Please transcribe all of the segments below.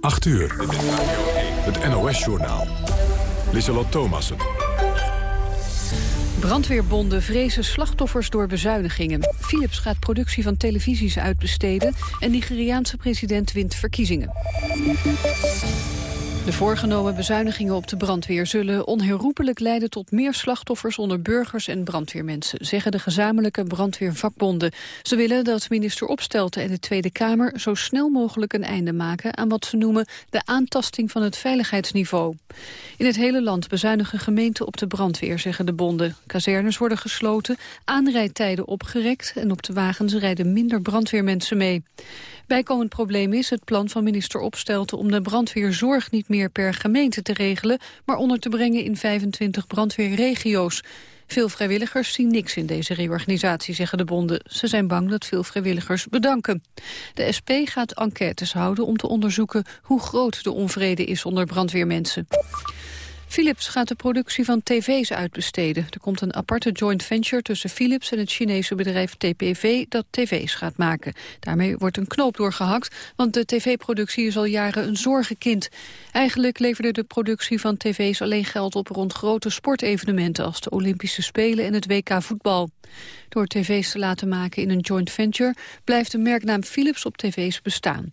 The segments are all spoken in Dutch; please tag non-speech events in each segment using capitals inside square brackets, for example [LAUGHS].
8 uur. Het NOS-journaal. Lieselot Thomassen. Brandweerbonden vrezen slachtoffers door bezuinigingen. Philips gaat productie van televisies uitbesteden... en Nigeriaanse president wint verkiezingen. De voorgenomen bezuinigingen op de brandweer zullen onherroepelijk leiden tot meer slachtoffers onder burgers en brandweermensen, zeggen de gezamenlijke brandweervakbonden. Ze willen dat minister Opstelten en de Tweede Kamer zo snel mogelijk een einde maken aan wat ze noemen de aantasting van het veiligheidsniveau. In het hele land bezuinigen gemeenten op de brandweer, zeggen de bonden. Kazernes worden gesloten, aanrijdtijden opgerekt en op de wagens rijden minder brandweermensen mee. Bijkomend probleem is het plan van minister Opstelten om de brandweerzorg niet meer per gemeente te regelen, maar onder te brengen in 25 brandweerregio's. Veel vrijwilligers zien niks in deze reorganisatie, zeggen de bonden. Ze zijn bang dat veel vrijwilligers bedanken. De SP gaat enquêtes houden om te onderzoeken hoe groot de onvrede is onder brandweermensen. Philips gaat de productie van tv's uitbesteden. Er komt een aparte joint venture tussen Philips en het Chinese bedrijf TPV dat tv's gaat maken. Daarmee wordt een knoop doorgehakt, want de tv-productie is al jaren een zorgenkind. Eigenlijk leverde de productie van tv's alleen geld op rond grote sportevenementen als de Olympische Spelen en het WK voetbal. Door tv's te laten maken in een joint venture blijft de merknaam Philips op tv's bestaan.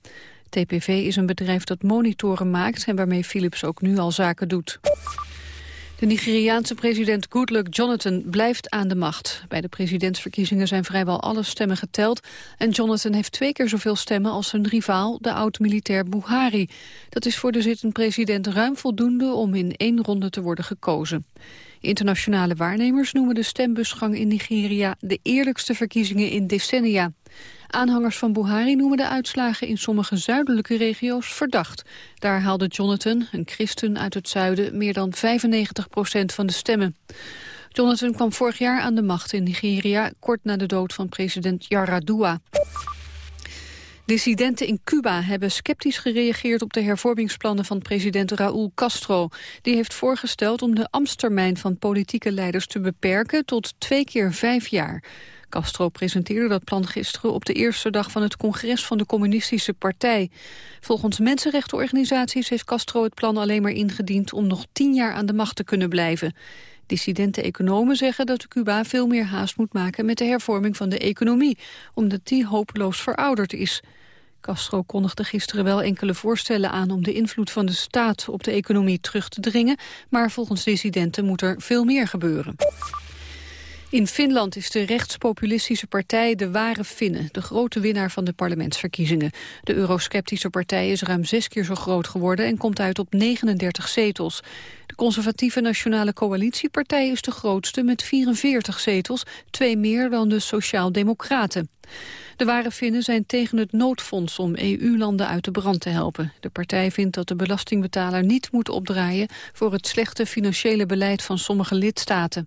TPV is een bedrijf dat monitoren maakt en waarmee Philips ook nu al zaken doet. De Nigeriaanse president Goodluck Jonathan blijft aan de macht. Bij de presidentsverkiezingen zijn vrijwel alle stemmen geteld... en Jonathan heeft twee keer zoveel stemmen als zijn rivaal, de oud-militair Buhari. Dat is voor de zittend president ruim voldoende om in één ronde te worden gekozen. Internationale waarnemers noemen de stembusgang in Nigeria... de eerlijkste verkiezingen in decennia. Aanhangers van Buhari noemen de uitslagen in sommige zuidelijke regio's verdacht. Daar haalde Jonathan, een christen uit het zuiden, meer dan 95 procent van de stemmen. Jonathan kwam vorig jaar aan de macht in Nigeria, kort na de dood van president Yar'Adua. Dissidenten in Cuba hebben sceptisch gereageerd op de hervormingsplannen van president Raúl Castro. Die heeft voorgesteld om de ambtstermijn van politieke leiders te beperken tot twee keer vijf jaar. Castro presenteerde dat plan gisteren op de eerste dag van het congres van de communistische partij. Volgens mensenrechtenorganisaties heeft Castro het plan alleen maar ingediend om nog tien jaar aan de macht te kunnen blijven. Dissidente economen zeggen dat Cuba veel meer haast moet maken met de hervorming van de economie, omdat die hopeloos verouderd is. Castro kondigde gisteren wel enkele voorstellen aan om de invloed van de staat op de economie terug te dringen, maar volgens dissidenten moet er veel meer gebeuren. In Finland is de rechtspopulistische partij De Ware Finnen... de grote winnaar van de parlementsverkiezingen. De eurosceptische partij is ruim zes keer zo groot geworden... en komt uit op 39 zetels. De conservatieve Nationale Coalitiepartij is de grootste... met 44 zetels, twee meer dan de Sociaal-Democraten. De ware Finnen zijn tegen het noodfonds om EU-landen uit de brand te helpen. De partij vindt dat de belastingbetaler niet moet opdraaien... voor het slechte financiële beleid van sommige lidstaten.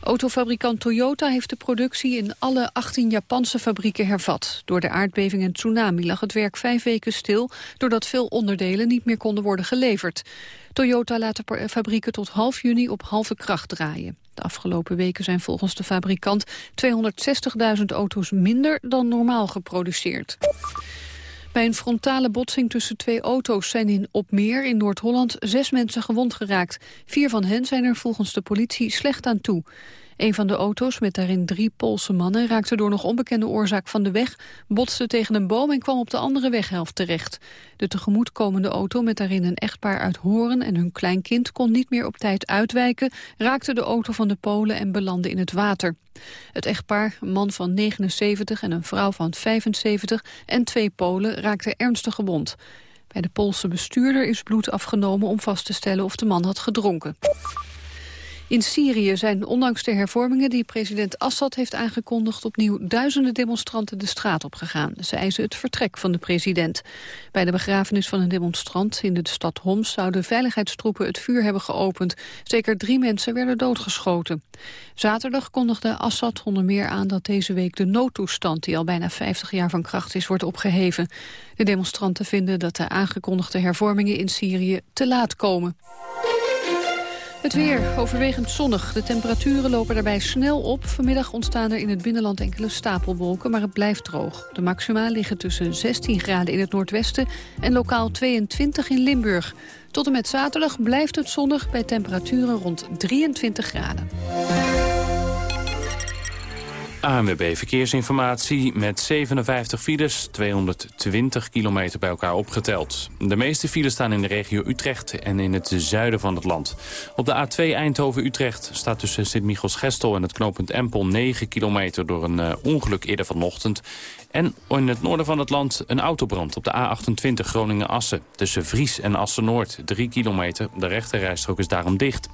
Autofabrikant Toyota heeft de productie in alle 18 Japanse fabrieken hervat. Door de aardbeving en tsunami lag het werk vijf weken stil... doordat veel onderdelen niet meer konden worden geleverd. Toyota laat de fabrieken tot half juni op halve kracht draaien. De afgelopen weken zijn volgens de fabrikant 260.000 auto's minder dan normaal geproduceerd. Bij een frontale botsing tussen twee auto's zijn in Opmeer in Noord-Holland zes mensen gewond geraakt. Vier van hen zijn er volgens de politie slecht aan toe. Een van de auto's, met daarin drie Poolse mannen, raakte door nog onbekende oorzaak van de weg, botste tegen een boom en kwam op de andere weghelft terecht. De tegemoetkomende auto met daarin een echtpaar uit Horen en hun kleinkind kon niet meer op tijd uitwijken, raakte de auto van de Polen en belandde in het water. Het echtpaar, een man van 79 en een vrouw van 75 en twee Polen raakten ernstig gewond. Bij de Poolse bestuurder is bloed afgenomen om vast te stellen of de man had gedronken. In Syrië zijn ondanks de hervormingen die president Assad heeft aangekondigd... opnieuw duizenden demonstranten de straat opgegaan. Ze eisen het vertrek van de president. Bij de begrafenis van een demonstrant in de stad Homs... zouden veiligheidstroepen het vuur hebben geopend. Zeker drie mensen werden doodgeschoten. Zaterdag kondigde Assad onder meer aan dat deze week de noodtoestand... die al bijna 50 jaar van kracht is, wordt opgeheven. De demonstranten vinden dat de aangekondigde hervormingen in Syrië te laat komen. Het weer, overwegend zonnig. De temperaturen lopen daarbij snel op. Vanmiddag ontstaan er in het binnenland enkele stapelwolken, maar het blijft droog. De maxima liggen tussen 16 graden in het noordwesten en lokaal 22 in Limburg. Tot en met zaterdag blijft het zonnig bij temperaturen rond 23 graden. ANWB Verkeersinformatie met 57 files, 220 kilometer bij elkaar opgeteld. De meeste files staan in de regio Utrecht en in het zuiden van het land. Op de A2 Eindhoven-Utrecht staat tussen Sint-Michels-Gestel en het knooppunt Empel 9 kilometer door een uh, ongeluk eerder vanochtend. En in het noorden van het land een autobrand op de A28 Groningen-Assen. Tussen Vries en Assen-Noord 3 kilometer. De rechterrijstrook is daarom dicht.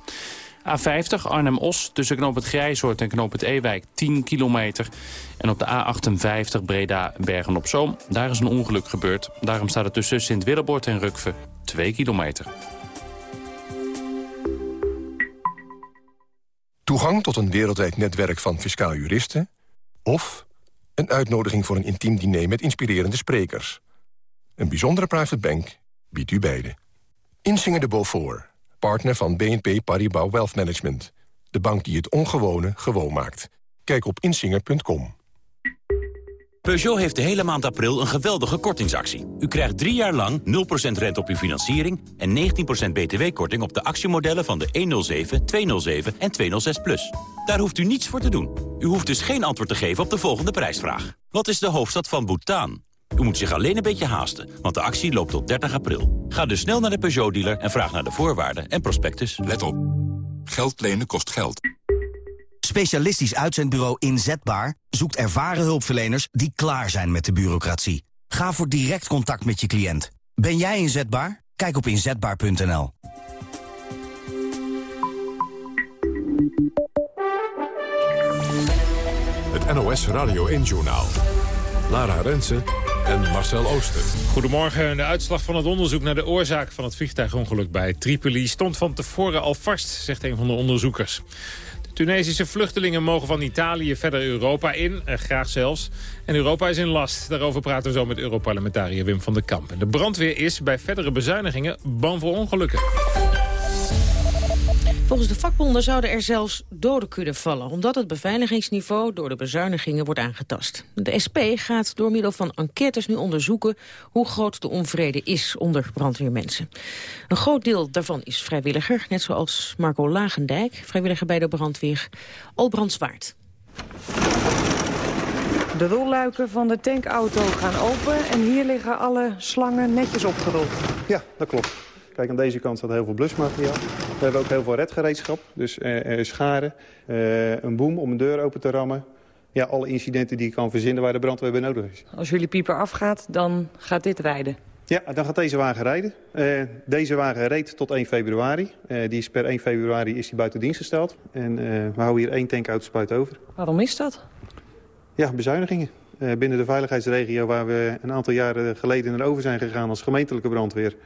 A50 Arnhem-Os tussen knoop het Grijzoord en knoop het Ewijk 10 kilometer. En op de A58 Breda-Bergen-op-Zoom, daar is een ongeluk gebeurd. Daarom staat het tussen Sint-Willebord en Rukve 2 kilometer. Toegang tot een wereldwijd netwerk van fiscaal juristen... of een uitnodiging voor een intiem diner met inspirerende sprekers. Een bijzondere private bank biedt u beide. Insinger de Beaufort partner van BNP Paribas Wealth Management. De bank die het ongewone gewoon maakt. Kijk op insinger.com. Peugeot heeft de hele maand april een geweldige kortingsactie. U krijgt drie jaar lang 0% rente op uw financiering... en 19% btw-korting op de actiemodellen van de 107, 207 en 206+. Plus. Daar hoeft u niets voor te doen. U hoeft dus geen antwoord te geven op de volgende prijsvraag. Wat is de hoofdstad van Bhutan? U moet zich alleen een beetje haasten, want de actie loopt tot 30 april. Ga dus snel naar de Peugeot-dealer en vraag naar de voorwaarden en prospectus. Let op. Geld lenen kost geld. Specialistisch uitzendbureau Inzetbaar zoekt ervaren hulpverleners die klaar zijn met de bureaucratie. Ga voor direct contact met je cliënt. Ben jij inzetbaar? Kijk op inzetbaar.nl. Het NOS Radio 1 Journaal. Lara Rensen en Marcel Ooster. Goedemorgen. De uitslag van het onderzoek naar de oorzaak van het vliegtuigongeluk bij Tripoli... stond van tevoren al vast, zegt een van de onderzoekers. De Tunesische vluchtelingen mogen van Italië verder Europa in, eh, graag zelfs. En Europa is in last. Daarover praten we zo met Europarlementariër Wim van der Kamp. de brandweer is bij verdere bezuinigingen bang voor ongelukken. Volgens de vakbonden zouden er zelfs doden kunnen vallen... omdat het beveiligingsniveau door de bezuinigingen wordt aangetast. De SP gaat door middel van enquêtes nu onderzoeken... hoe groot de onvrede is onder brandweermensen. Een groot deel daarvan is vrijwilliger, net zoals Marco Lagendijk... vrijwilliger bij de brandweer Albrandswaard. De rolluiken van de tankauto gaan open en hier liggen alle slangen netjes opgerold. Ja, dat klopt. Kijk, aan deze kant staat heel veel blusmateriaal. We hebben ook heel veel redgereedschap. Dus uh, scharen, uh, een boom om een deur open te rammen. Ja, alle incidenten die je kan verzinnen waar de brandweer bij nodig is. Als jullie pieper afgaat, dan gaat dit rijden? Ja, dan gaat deze wagen rijden. Uh, deze wagen reed tot 1 februari. Die is per 1 februari is die buiten dienst gesteld. En we houden hier één tankauto over. Waarom is dat? Ja, bezuinigingen. binnen de veiligheidsregio waar we een aantal jaren geleden naar over zijn gegaan als gemeentelijke brandweer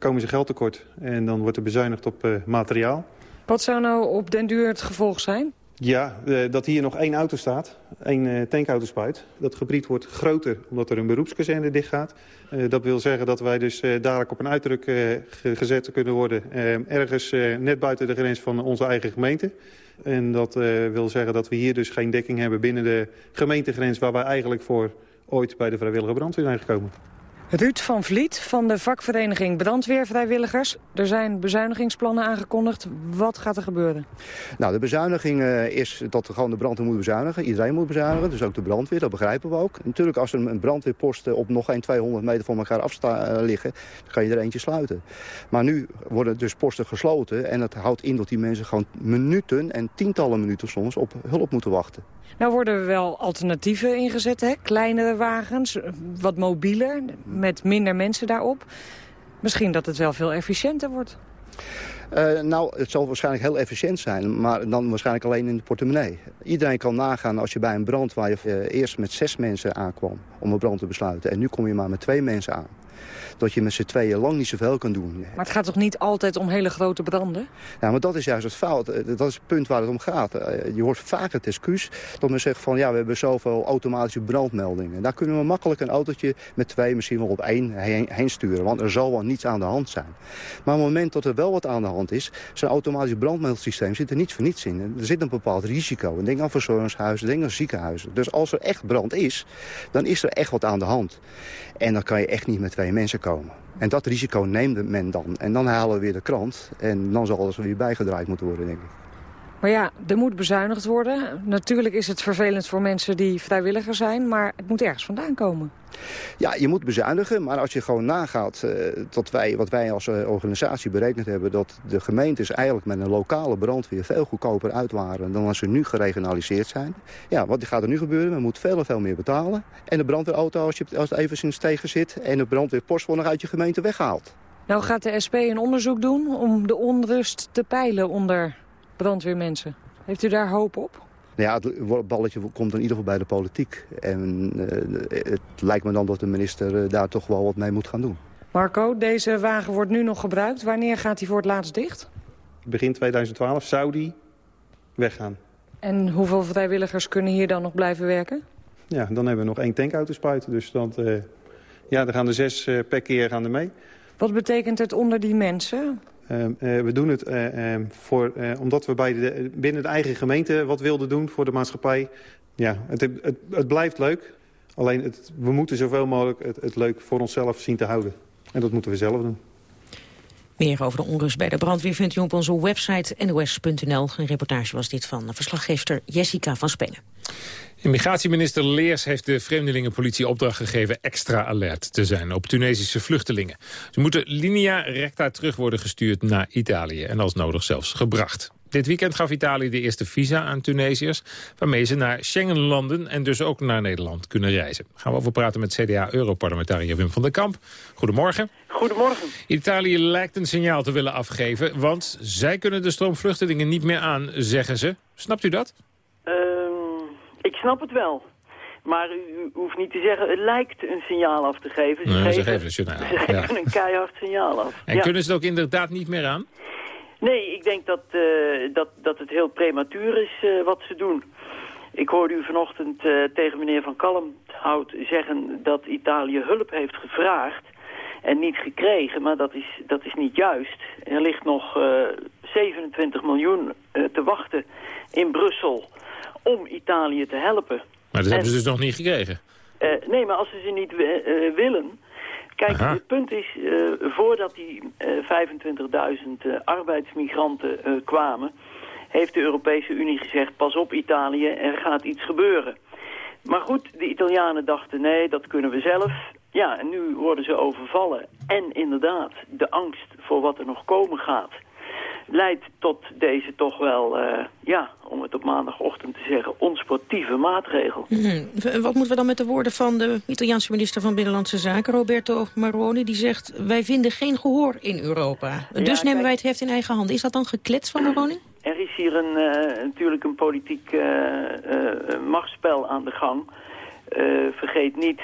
komen ze geld tekort. En dan wordt er bezuinigd op uh, materiaal. Wat zou nou op den duur het gevolg zijn? Ja, uh, dat hier nog één auto staat, één uh, tankauto spuit. Dat gebied wordt groter omdat er een beroepskazerne dicht gaat. dat wil zeggen dat wij dus dadelijk op een uitdruk gezet kunnen worden... ergens net buiten de grens van onze eigen gemeente. En dat wil zeggen dat we hier dus geen dekking hebben binnen de gemeentegrens... waar wij eigenlijk voor ooit bij de vrijwillige brandweer zijn gekomen. Ruud van Vliet van de vakvereniging Brandweervrijwilligers. Er zijn bezuinigingsplannen aangekondigd. Wat gaat er gebeuren? Nou, de bezuiniging uh, is dat gewoon de brandweer moet bezuinigen. Iedereen moet bezuinigen, dus ook de brandweer, dat begrijpen we ook. Natuurlijk, als er een brandweerpost op nog geen 200 meter van elkaar af uh, liggen... dan kan je er eentje sluiten. Maar nu worden dus posten gesloten en dat houdt in dat die mensen gewoon minuten... en tientallen minuten soms op hulp moeten wachten. Nou worden er wel alternatieven ingezet, hè? kleinere wagens, wat mobieler, met minder mensen daarop. Misschien dat het wel veel efficiënter wordt. Uh, nou, het zal waarschijnlijk heel efficiënt zijn, maar dan waarschijnlijk alleen in de portemonnee. Iedereen kan nagaan als je bij een brand waar je uh, eerst met zes mensen aankwam om een brand te besluiten... en nu kom je maar met twee mensen aan. Dat je met z'n tweeën lang niet zoveel kan doen. Maar het gaat toch niet altijd om hele grote branden? Ja, maar dat is juist het fout. Eh, Dat is het punt waar het om gaat. Eh, Je hoort vaak het excuus dat men zegt van... ja, we hebben zoveel automatische brandmeldingen. Daar kunnen we makkelijk een autootje met twee, misschien wel op één heen, heen sturen. Want er zal wel niets aan de hand zijn. Maar op het moment dat er wel wat aan de hand is... zo'n automatisch brandmeldsysteem zit er niet voor niets in. Er zit een bepaald risico. Denk aan verzorgingshuizen, denk aan ziekenhuizen. Dus als er echt brand is, dan is er echt wat aan de hand. En dan kan je echt niet met twee mensen komen. En dat risico neemt men dan. En dan halen we weer de krant. En dan zal alles weer bijgedraaid moeten worden, denk ik. Maar ja, er moet bezuinigd worden. Natuurlijk is het vervelend voor mensen die vrijwilliger zijn... maar het moet ergens vandaan komen. Ja, je moet bezuinigen, maar als je gewoon nagaat eh, dat wij, wat wij als eh, organisatie berekend hebben... dat de gemeentes eigenlijk met een lokale brandweer veel goedkoper uit waren... dan als ze nu geregionaliseerd zijn. Ja, wat gaat er nu gebeuren? Men moet veel en veel meer betalen. En de brandweerauto, als, je, als het even in tegen zit... en de brandweerpost wordt nog uit je gemeente weggehaald. Nou gaat de SP een onderzoek doen om de onrust te peilen onder brandweermensen. Heeft u daar hoop op? Nou ja, het balletje komt in ieder geval bij de politiek. En uh, het lijkt me dan dat de minister uh, daar toch wel wat mee moet gaan doen. Marco, deze wagen wordt nu nog gebruikt. Wanneer gaat hij voor het laatst dicht? Begin 2012 zou die weggaan. En hoeveel vrijwilligers kunnen hier dan nog blijven werken? Ja, dan hebben we nog één tankauto spuiten. Dus dan, uh, ja, er gaan er zes per keer gaan er mee. Wat betekent het onder die mensen? Uh, uh, we doen het uh, voor, omdat we bij de, binnen de eigen gemeente wat wilden doen voor de maatschappij. Ja, het, het, het blijft leuk. Alleen het, we moeten zoveel mogelijk het, leuk voor onszelf zien te houden. En dat moeten we zelf doen. Meer over de onrust bij de brandweer vindt u op onze website nos.nl. Een reportage was dit van verslaggever Jessica van Spenen. Immigratieminister Leers heeft de vreemdelingenpolitie opdracht gegeven extra alert te zijn op Tunesische vluchtelingen. Ze moeten linea recta terug worden gestuurd naar Italië en als nodig zelfs gebracht. Dit weekend gaf Italië de eerste visa aan Tunesiërs... waarmee ze naar Schengenlanden en dus ook naar Nederland kunnen reizen. Gaan we over praten met CDA-europarlementariër Wim van der Kamp. Goedemorgen. Goedemorgen. Italië lijkt een signaal te willen afgeven... want zij kunnen de stroom vluchtelingen niet meer aan, zeggen ze. Snapt u dat? Uh, ik snap het wel. Maar u, hoeft niet te zeggen, het lijkt een signaal af te geven. Ze, nee, geven, ze geven een signaal. Ze geven ja. een keihard signaal af. En ja. kunnen ze het ook inderdaad niet meer aan? Nee, ik denk dat, uh, dat, dat het heel prematuur is uh, wat ze doen. Ik hoorde u vanochtend uh, tegen meneer Van Kalmthout zeggen dat Italië hulp heeft gevraagd en niet gekregen. Maar dat is, dat is niet juist. Er ligt nog 27 miljoen te wachten in Brussel om Italië te helpen. Maar dat en, hebben ze dus nog niet gekregen? nee, maar als ze ze niet willen... Kijk, Aha. het punt is, uh, voordat die uh, 25.000 uh, arbeidsmigranten kwamen... heeft de Europese Unie gezegd, pas op Italië, er gaat iets gebeuren. Maar goed, de Italianen dachten, nee, dat kunnen we zelf. Ja, en nu worden ze overvallen. En inderdaad, de angst voor wat er nog komen gaat leidt tot deze toch wel, uh, ja, om het op maandagochtend te zeggen, onsportieve maatregel. -hmm. Wat moeten we dan met de woorden van de Italiaanse minister van Binnenlandse Zaken, Roberto Maroni, die zegt, wij vinden geen gehoor in Europa. Ja, dus nemen kijk, wij het heft in eigen hand. Is dat dan geklets van Maroni? Er is hier een, uh, natuurlijk een politiek uh, machtsspel aan de gang. vergeet niet,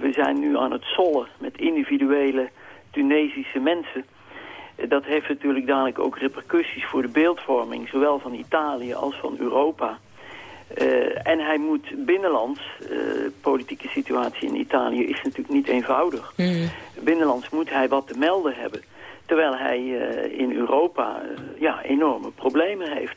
we zijn nu aan het sollen met individuele Tunesische mensen dat heeft natuurlijk dadelijk ook repercussies voor de beeldvorming, zowel van Italië als van Europa. Uh, en hij moet binnenlands, de uh, politieke situatie in Italië is natuurlijk niet eenvoudig. Mm. Binnenlands moet hij wat te melden hebben. Terwijl hij uh, in Europa ja, enorme problemen heeft.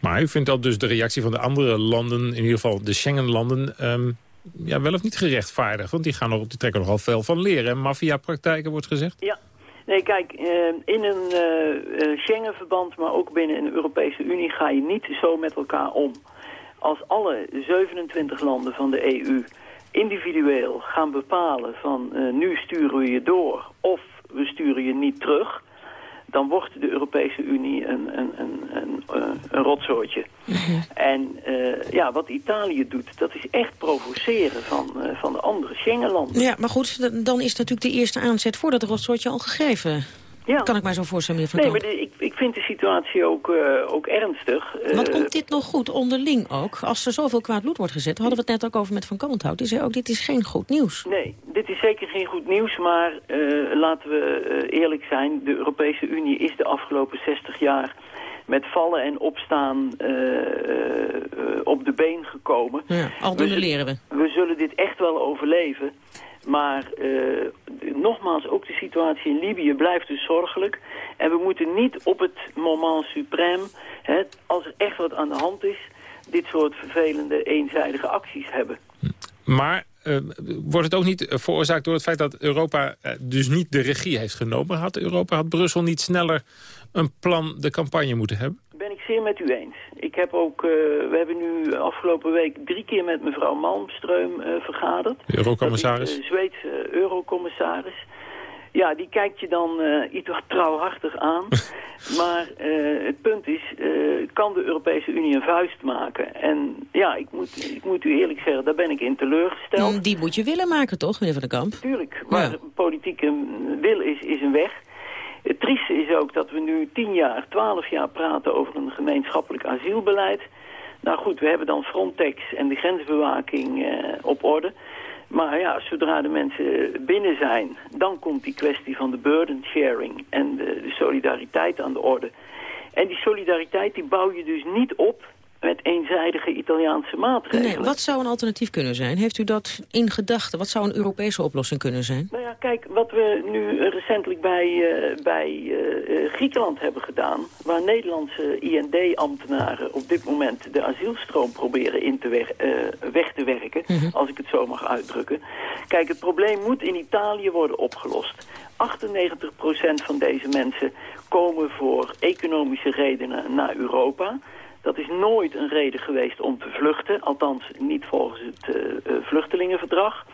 Maar u vindt dat dus de reactie van de andere landen, in ieder geval de Schengen-landen... Um, ja, wel of niet gerechtvaardigd? Want die, gaan nog, die trekken nogal veel van leren. Maffia-praktijken wordt gezegd. Ja, Nee, kijk, in een uh, Schengen-verband, maar ook binnen een Europese Unie ga je niet zo met elkaar om. Als alle 27 landen van de EU individueel gaan bepalen van nu sturen we je door of we sturen je niet terug dan wordt de Europese Unie een, een, een, een, een rotzootje. Mm-hmm. En uh, ja, wat Italië doet, dat is echt provoceren van, uh, van de andere Schengenlanden. Ja, maar goed, dan is natuurlijk de eerste aanzet voor dat rotzootje al gegeven. Ja. Kan ik mij zo voorstellen, meneer Van Nee, maar ik, ik vind de situatie ook, uh, ook ernstig. Wat komt dit nog goed, onderling ook? Als er zoveel kwaad bloed wordt gezet, hadden we het net ook over met Van Kalmthout. Die zei ook, dit is geen goed nieuws. Nee, dit is zeker geen goed nieuws, maar laten we eerlijk zijn. De Europese Unie is de afgelopen 60 jaar met vallen en opstaan uh, uh, op de been gekomen. Ja, aldoende we, leren we. We zullen dit echt wel overleven. Maar uh, nogmaals, ook de situatie in Libië blijft dus zorgelijk. En we moeten niet op het moment suprême, hè, als er echt wat aan de hand is... dit soort vervelende, eenzijdige acties hebben. Maar uh, wordt het ook niet veroorzaakt door het feit dat Europa dus niet de regie heeft genomen? Had Europa, had Brussel niet sneller een plan de campagne moeten hebben? Zeer met u eens. Ik heb ook, uh, we hebben nu afgelopen week drie keer met mevrouw Malmström uh, vergaderd. Eurocommissaris? De Zweedse eurocommissaris. Ja, die kijkt je dan uh, iets wat trouwhartig aan. [LAUGHS] maar het punt is, kan de Europese Unie een vuist maken? En ja, ik moet, ik moet u eerlijk zeggen, daar ben ik in teleurgesteld. Mm, die moet je willen maken, toch, meneer Van der Kamp? Tuurlijk. Waar ja. politieke wil is, is een weg. Het trieste is ook dat we nu tien jaar, twaalf jaar praten over een gemeenschappelijk asielbeleid. Nou goed, we hebben dan Frontex en de grensbewaking eh, op orde. Maar ja, zodra de mensen binnen zijn, dan komt die kwestie van de burden sharing en de, de solidariteit aan de orde. En die solidariteit die bouw je dus niet op met eenzijdige Italiaanse maatregelen. Nee, wat zou een alternatief kunnen zijn? Heeft u dat in gedachten? Wat zou een Europese oplossing kunnen zijn? Nou ja, kijk, wat we nu recentelijk bij, uh, bij uh, Griekenland hebben gedaan... waar Nederlandse IND-ambtenaren op dit moment de asielstroom proberen in te weg, uh, weg te werken... Mm -hmm. als ik het zo mag uitdrukken. Kijk, het probleem moet in Italië worden opgelost. 98% van deze mensen komen voor economische redenen naar Europa... Dat is nooit een reden geweest om te vluchten. Althans, niet volgens het uh, uh, vluchtelingenverdrag.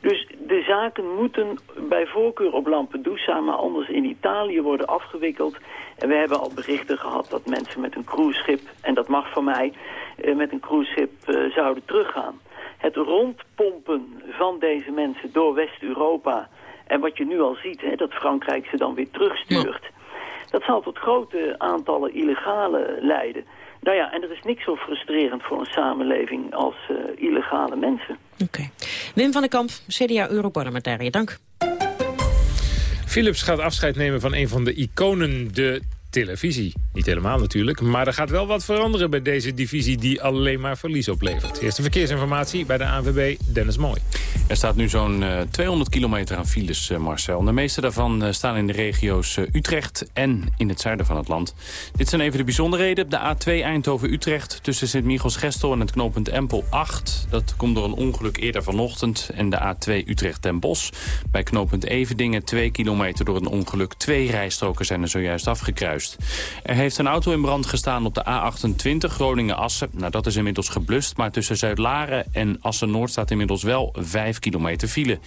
Dus de zaken moeten bij voorkeur op Lampedusa, maar anders in Italië worden afgewikkeld. En we hebben al berichten gehad dat mensen met een cruiseschip, en dat mag van mij, uh, met een cruiseschip zouden teruggaan. Het rondpompen van deze mensen door West-Europa, en wat je nu al ziet, hè, dat Frankrijk ze dan weer terugstuurt... Ja. Dat zal tot grote aantallen illegale leiden. Nou ja, en er is niks zo frustrerend voor een samenleving als uh, illegale mensen. Oké. Okay. Wim van den Kamp, CDA-Europarlementariër, dank. Philips gaat afscheid nemen van een van de iconen, de televisie. Niet helemaal natuurlijk, maar er gaat wel wat veranderen bij deze divisie die alleen maar verlies oplevert. Eerste verkeersinformatie bij de ANWB, Dennis Mooi. Er staat nu zo'n uh, 200 kilometer aan files, uh, Marcel. De meeste daarvan uh, staan in de regio's Utrecht en in het zuiden van het land. Dit zijn even de bijzonderheden. De A2 Eindhoven-Utrecht tussen Sint-Michels-Gestel en het knooppunt Empel 8. Dat komt door een ongeluk eerder vanochtend. En de A2 Utrecht-Den Bosch. Bij knooppunt Evedingen 2 kilometer door een ongeluk. Twee rijstroken zijn er zojuist afgekruist. Er heeft een auto in brand gestaan op de A28 Groningen-Assen. Nou, dat is inmiddels geblust, maar tussen Zuid-Laren en Assen-Noord staat inmiddels wel 5 kilometer file.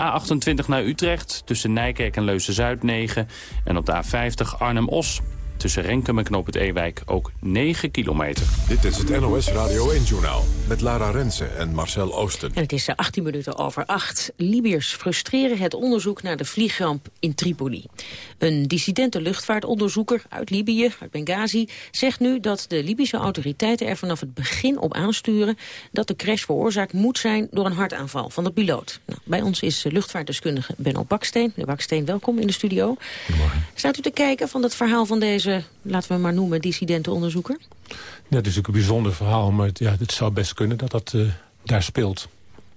A28 naar Utrecht, tussen Nijkerk en Leuzen-Zuid 9. En op de A50 Arnhem-Os, tussen Renkum en Knoop het Ewijk ook 9 kilometer. Dit is het NOS Radio 1-journaal met Lara Rensen en Marcel Oosten. En het is 18 minuten over 8. Libiërs frustreren het onderzoek naar de vliegramp in Tripoli. Een dissidente luchtvaartonderzoeker uit Libië, uit Benghazi... zegt nu dat de Libische autoriteiten er vanaf het begin op aansturen... dat de crash veroorzaakt moet zijn door een hartaanval van de piloot. Nou, bij ons is luchtvaartdeskundige Benno Baksteen. Meneer Baksteen, welkom in de studio. Goedemorgen. Staat u te kijken van het verhaal van deze, laten we maar noemen, dissidentenonderzoeker? Ja, het is ook een bijzonder verhaal, maar ja, het zou best kunnen dat dat uh, daar speelt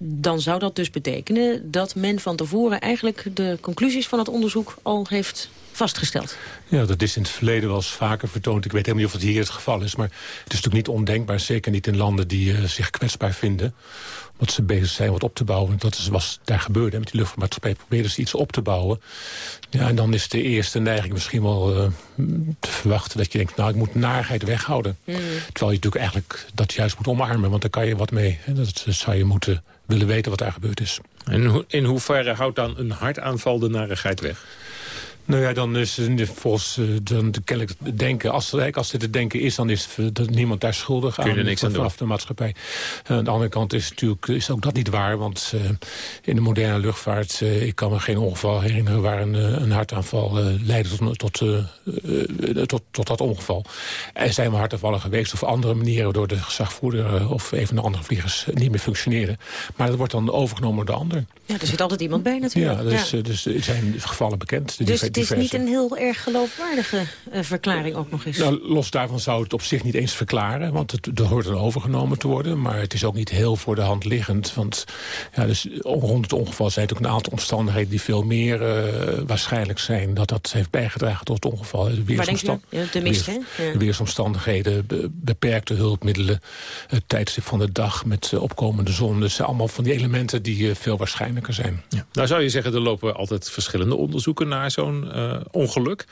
dan zou dat dus betekenen dat men van tevoren eigenlijk de conclusies van het onderzoek al heeft vastgesteld. Ja, dat is in het verleden wel eens vaker vertoond. Ik weet helemaal niet of het hier het geval is. Maar het is natuurlijk niet ondenkbaar. Zeker niet in landen die uh, zich kwetsbaar vinden. Omdat ze bezig zijn wat op te bouwen. Dat is wat daar gebeurde. Met die luchtvaartmaatschappij probeerden ze iets op te bouwen. Ja, en dan is de eerste neiging misschien wel uh, te verwachten... dat je denkt, nou, ik moet narigheid weghouden. Mm. Terwijl je natuurlijk eigenlijk dat juist moet omarmen. Want daar kan je wat mee. Hè. Dat zou je moeten willen weten wat daar gebeurd is. En in hoeverre houdt dan een hartaanval de narigheid weg? Nou ja, dan is uh, volgens uh, dan kennelijk denken... Als, als dit het denken is, dan is dat niemand daar schuldig Kun je aan. niks aan vanaf de maatschappij. Uh, aan de andere kant is, natuurlijk, is ook dat niet waar. Want in de moderne luchtvaart... ik kan me geen ongeval herinneren... waar een, een hartaanval leidde tot, tot, tot, tot, dat ongeval. Er zijn wel hartaanvallen geweest... of andere manieren waardoor de gezagvoerder... of een van de andere vliegers niet meer functioneren. Maar dat wordt dan overgenomen door de ander. Ja, er zit altijd iemand bij natuurlijk. Ja, dus, dus er zijn gevallen bekend. Dus het is niet een heel erg geloofwaardige uh, verklaring ook nog eens. Nou, los daarvan zou het op zich niet eens verklaren. Want het, er hoort dan overgenomen te worden. Maar het is ook niet heel voor de hand liggend. Want ja, dus rond het ongeval zijn er ook een aantal omstandigheden... die veel meer uh, waarschijnlijk zijn dat dat heeft bijgedragen tot het ongeval. De ja, de mist, hè? Ja. De weersomstandigheden, be beperkte hulpmiddelen... het tijdstip van de dag met uh, opkomende zon. Dus allemaal van die elementen die veel waarschijnlijker zijn. Ja. Nou zou je zeggen, er lopen altijd verschillende onderzoeken naar zo'n uh, ongeluk.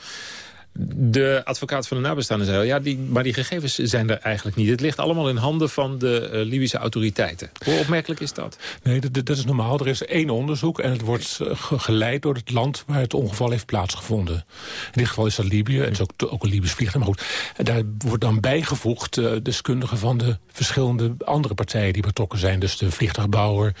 De advocaat van de nabestaanden zei al, ja, die, maar die gegevens zijn er eigenlijk niet. Het ligt allemaal in handen van de uh, Libische autoriteiten. Hoe opmerkelijk is dat? Nee, dat, dat is normaal. Er is één onderzoek en het wordt geleid door het land waar het ongeval heeft plaatsgevonden. In dit geval is dat Libië, en het is ook, ook een Libisch vliegtuig. Maar goed, daar wordt dan bijgevoegd uh, deskundigen van de verschillende andere partijen die betrokken zijn. Dus de vliegtuigbouwer,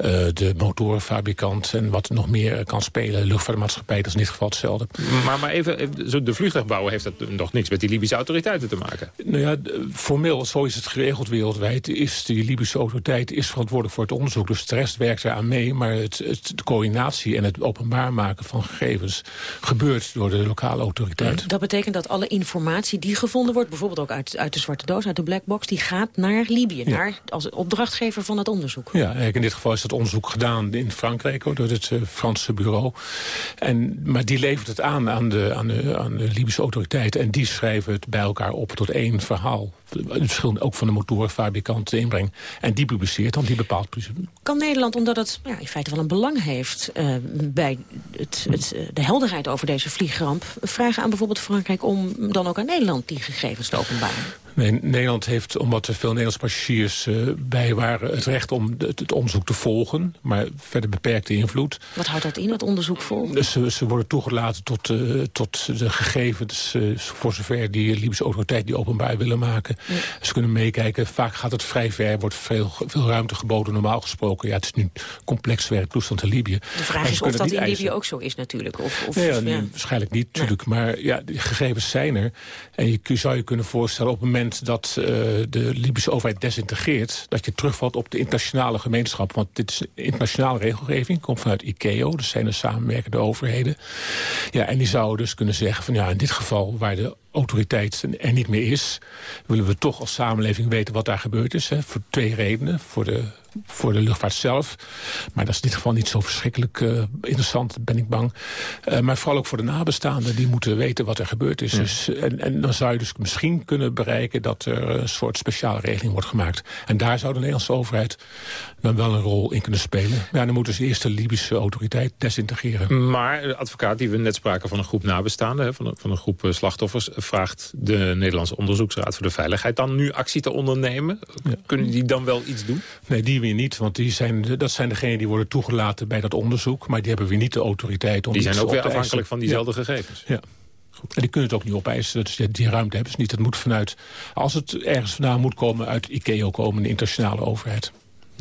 uh, de motorfabrikant en wat nog meer kan spelen. Luchtvaartmaatschappij, dat is in dit geval hetzelfde. Maar, maar even, zo de vliegtuigbouwer heeft dat nog niks met die Libische autoriteiten te maken. Nou ja, formeel, zo is het geregeld wereldwijd... is de Libische autoriteit is verantwoordelijk voor het onderzoek. Dus de rest werkt er aan mee. Maar het, het, de coördinatie en het openbaar maken van gegevens... gebeurt door de lokale autoriteit. Dat betekent dat alle informatie die gevonden wordt... bijvoorbeeld ook uit, uit de zwarte doos, uit de blackbox... die gaat naar Libië, ja. naar, als opdrachtgever van het onderzoek. Ja, in dit geval is dat onderzoek gedaan in Frankrijk... door het uh, Franse bureau. En, maar die levert het aan aan de, aan de, aan de Libische autoriteiten. En die schrijven het bij elkaar op tot één verhaal. Ook van de motorfabrikant inbreng. En die publiceert dan, die bepaalt Kan Nederland, omdat het ja, in feite wel een belang heeft... Uh, bij het, het, de helderheid over deze vliegramp... vragen aan bijvoorbeeld Frankrijk om dan ook aan Nederland die gegevens te openbaren? Nee, Nederland heeft, omdat er veel Nederlandse passagiers uh, bij waren... het recht om het, het, onderzoek te volgen, maar verder beperkte invloed. Wat houdt dat in, het onderzoek volgen? Dus ze, ze worden toegelaten tot, uh, tot de gegevens... Uh, voor zover die Libische autoriteiten die openbaar willen maken. Ja. Ze kunnen meekijken. Vaak gaat het vrij ver, wordt veel, veel ruimte geboden normaal gesproken. Ja, het is nu complex werktoestand in Libië. De vraag is of dat in Libië ook zo is natuurlijk. Of, of, nee, ja, ja. waarschijnlijk niet, natuurlijk. Maar ja, de gegevens zijn er. En je zou je kunnen voorstellen op het moment dat uh, de Libische overheid desintegreert... dat je terugvalt op de internationale gemeenschap. Want dit is internationale regelgeving, komt vanuit ICAO. Dus zijn er samenwerkende overheden. Ja, en die zouden dus kunnen zeggen van ja, in dit geval... waar de autoriteit er niet meer is... willen we toch als samenleving weten wat daar gebeurd is. Hè, voor twee redenen. Voor de voor de luchtvaart zelf. Maar dat is in dit geval niet zo verschrikkelijk uh, interessant, ben ik bang. Uh, maar vooral ook voor de nabestaanden, die moeten weten wat er gebeurd is. Ja. Dus, en, en, dan zou je dus misschien kunnen bereiken dat er een soort speciale regeling wordt gemaakt. En daar zou de Nederlandse overheid dan wel een rol in kunnen spelen. Ja, dan moet dus eerst de Libische autoriteit desintegreren. Maar de advocaat die we net spraken van een groep nabestaanden, van een, van een groep uh, slachtoffers, vraagt de Nederlandse Onderzoeksraad voor de Veiligheid dan nu actie te ondernemen? Ja. Kunnen die dan wel iets doen? Nee, die niet, want die zijn, dat zijn degenen die worden toegelaten bij dat onderzoek. Maar die hebben weer niet de autoriteit om Die zijn ook weer afhankelijk van diezelfde ja. gegevens. Ja. Goed. En die kunnen het ook niet opeisen. Dus die, die ruimte hebben ze niet. Dat moet vanuit, als het ergens vandaan moet komen, uit ICAO komen, de internationale overheid.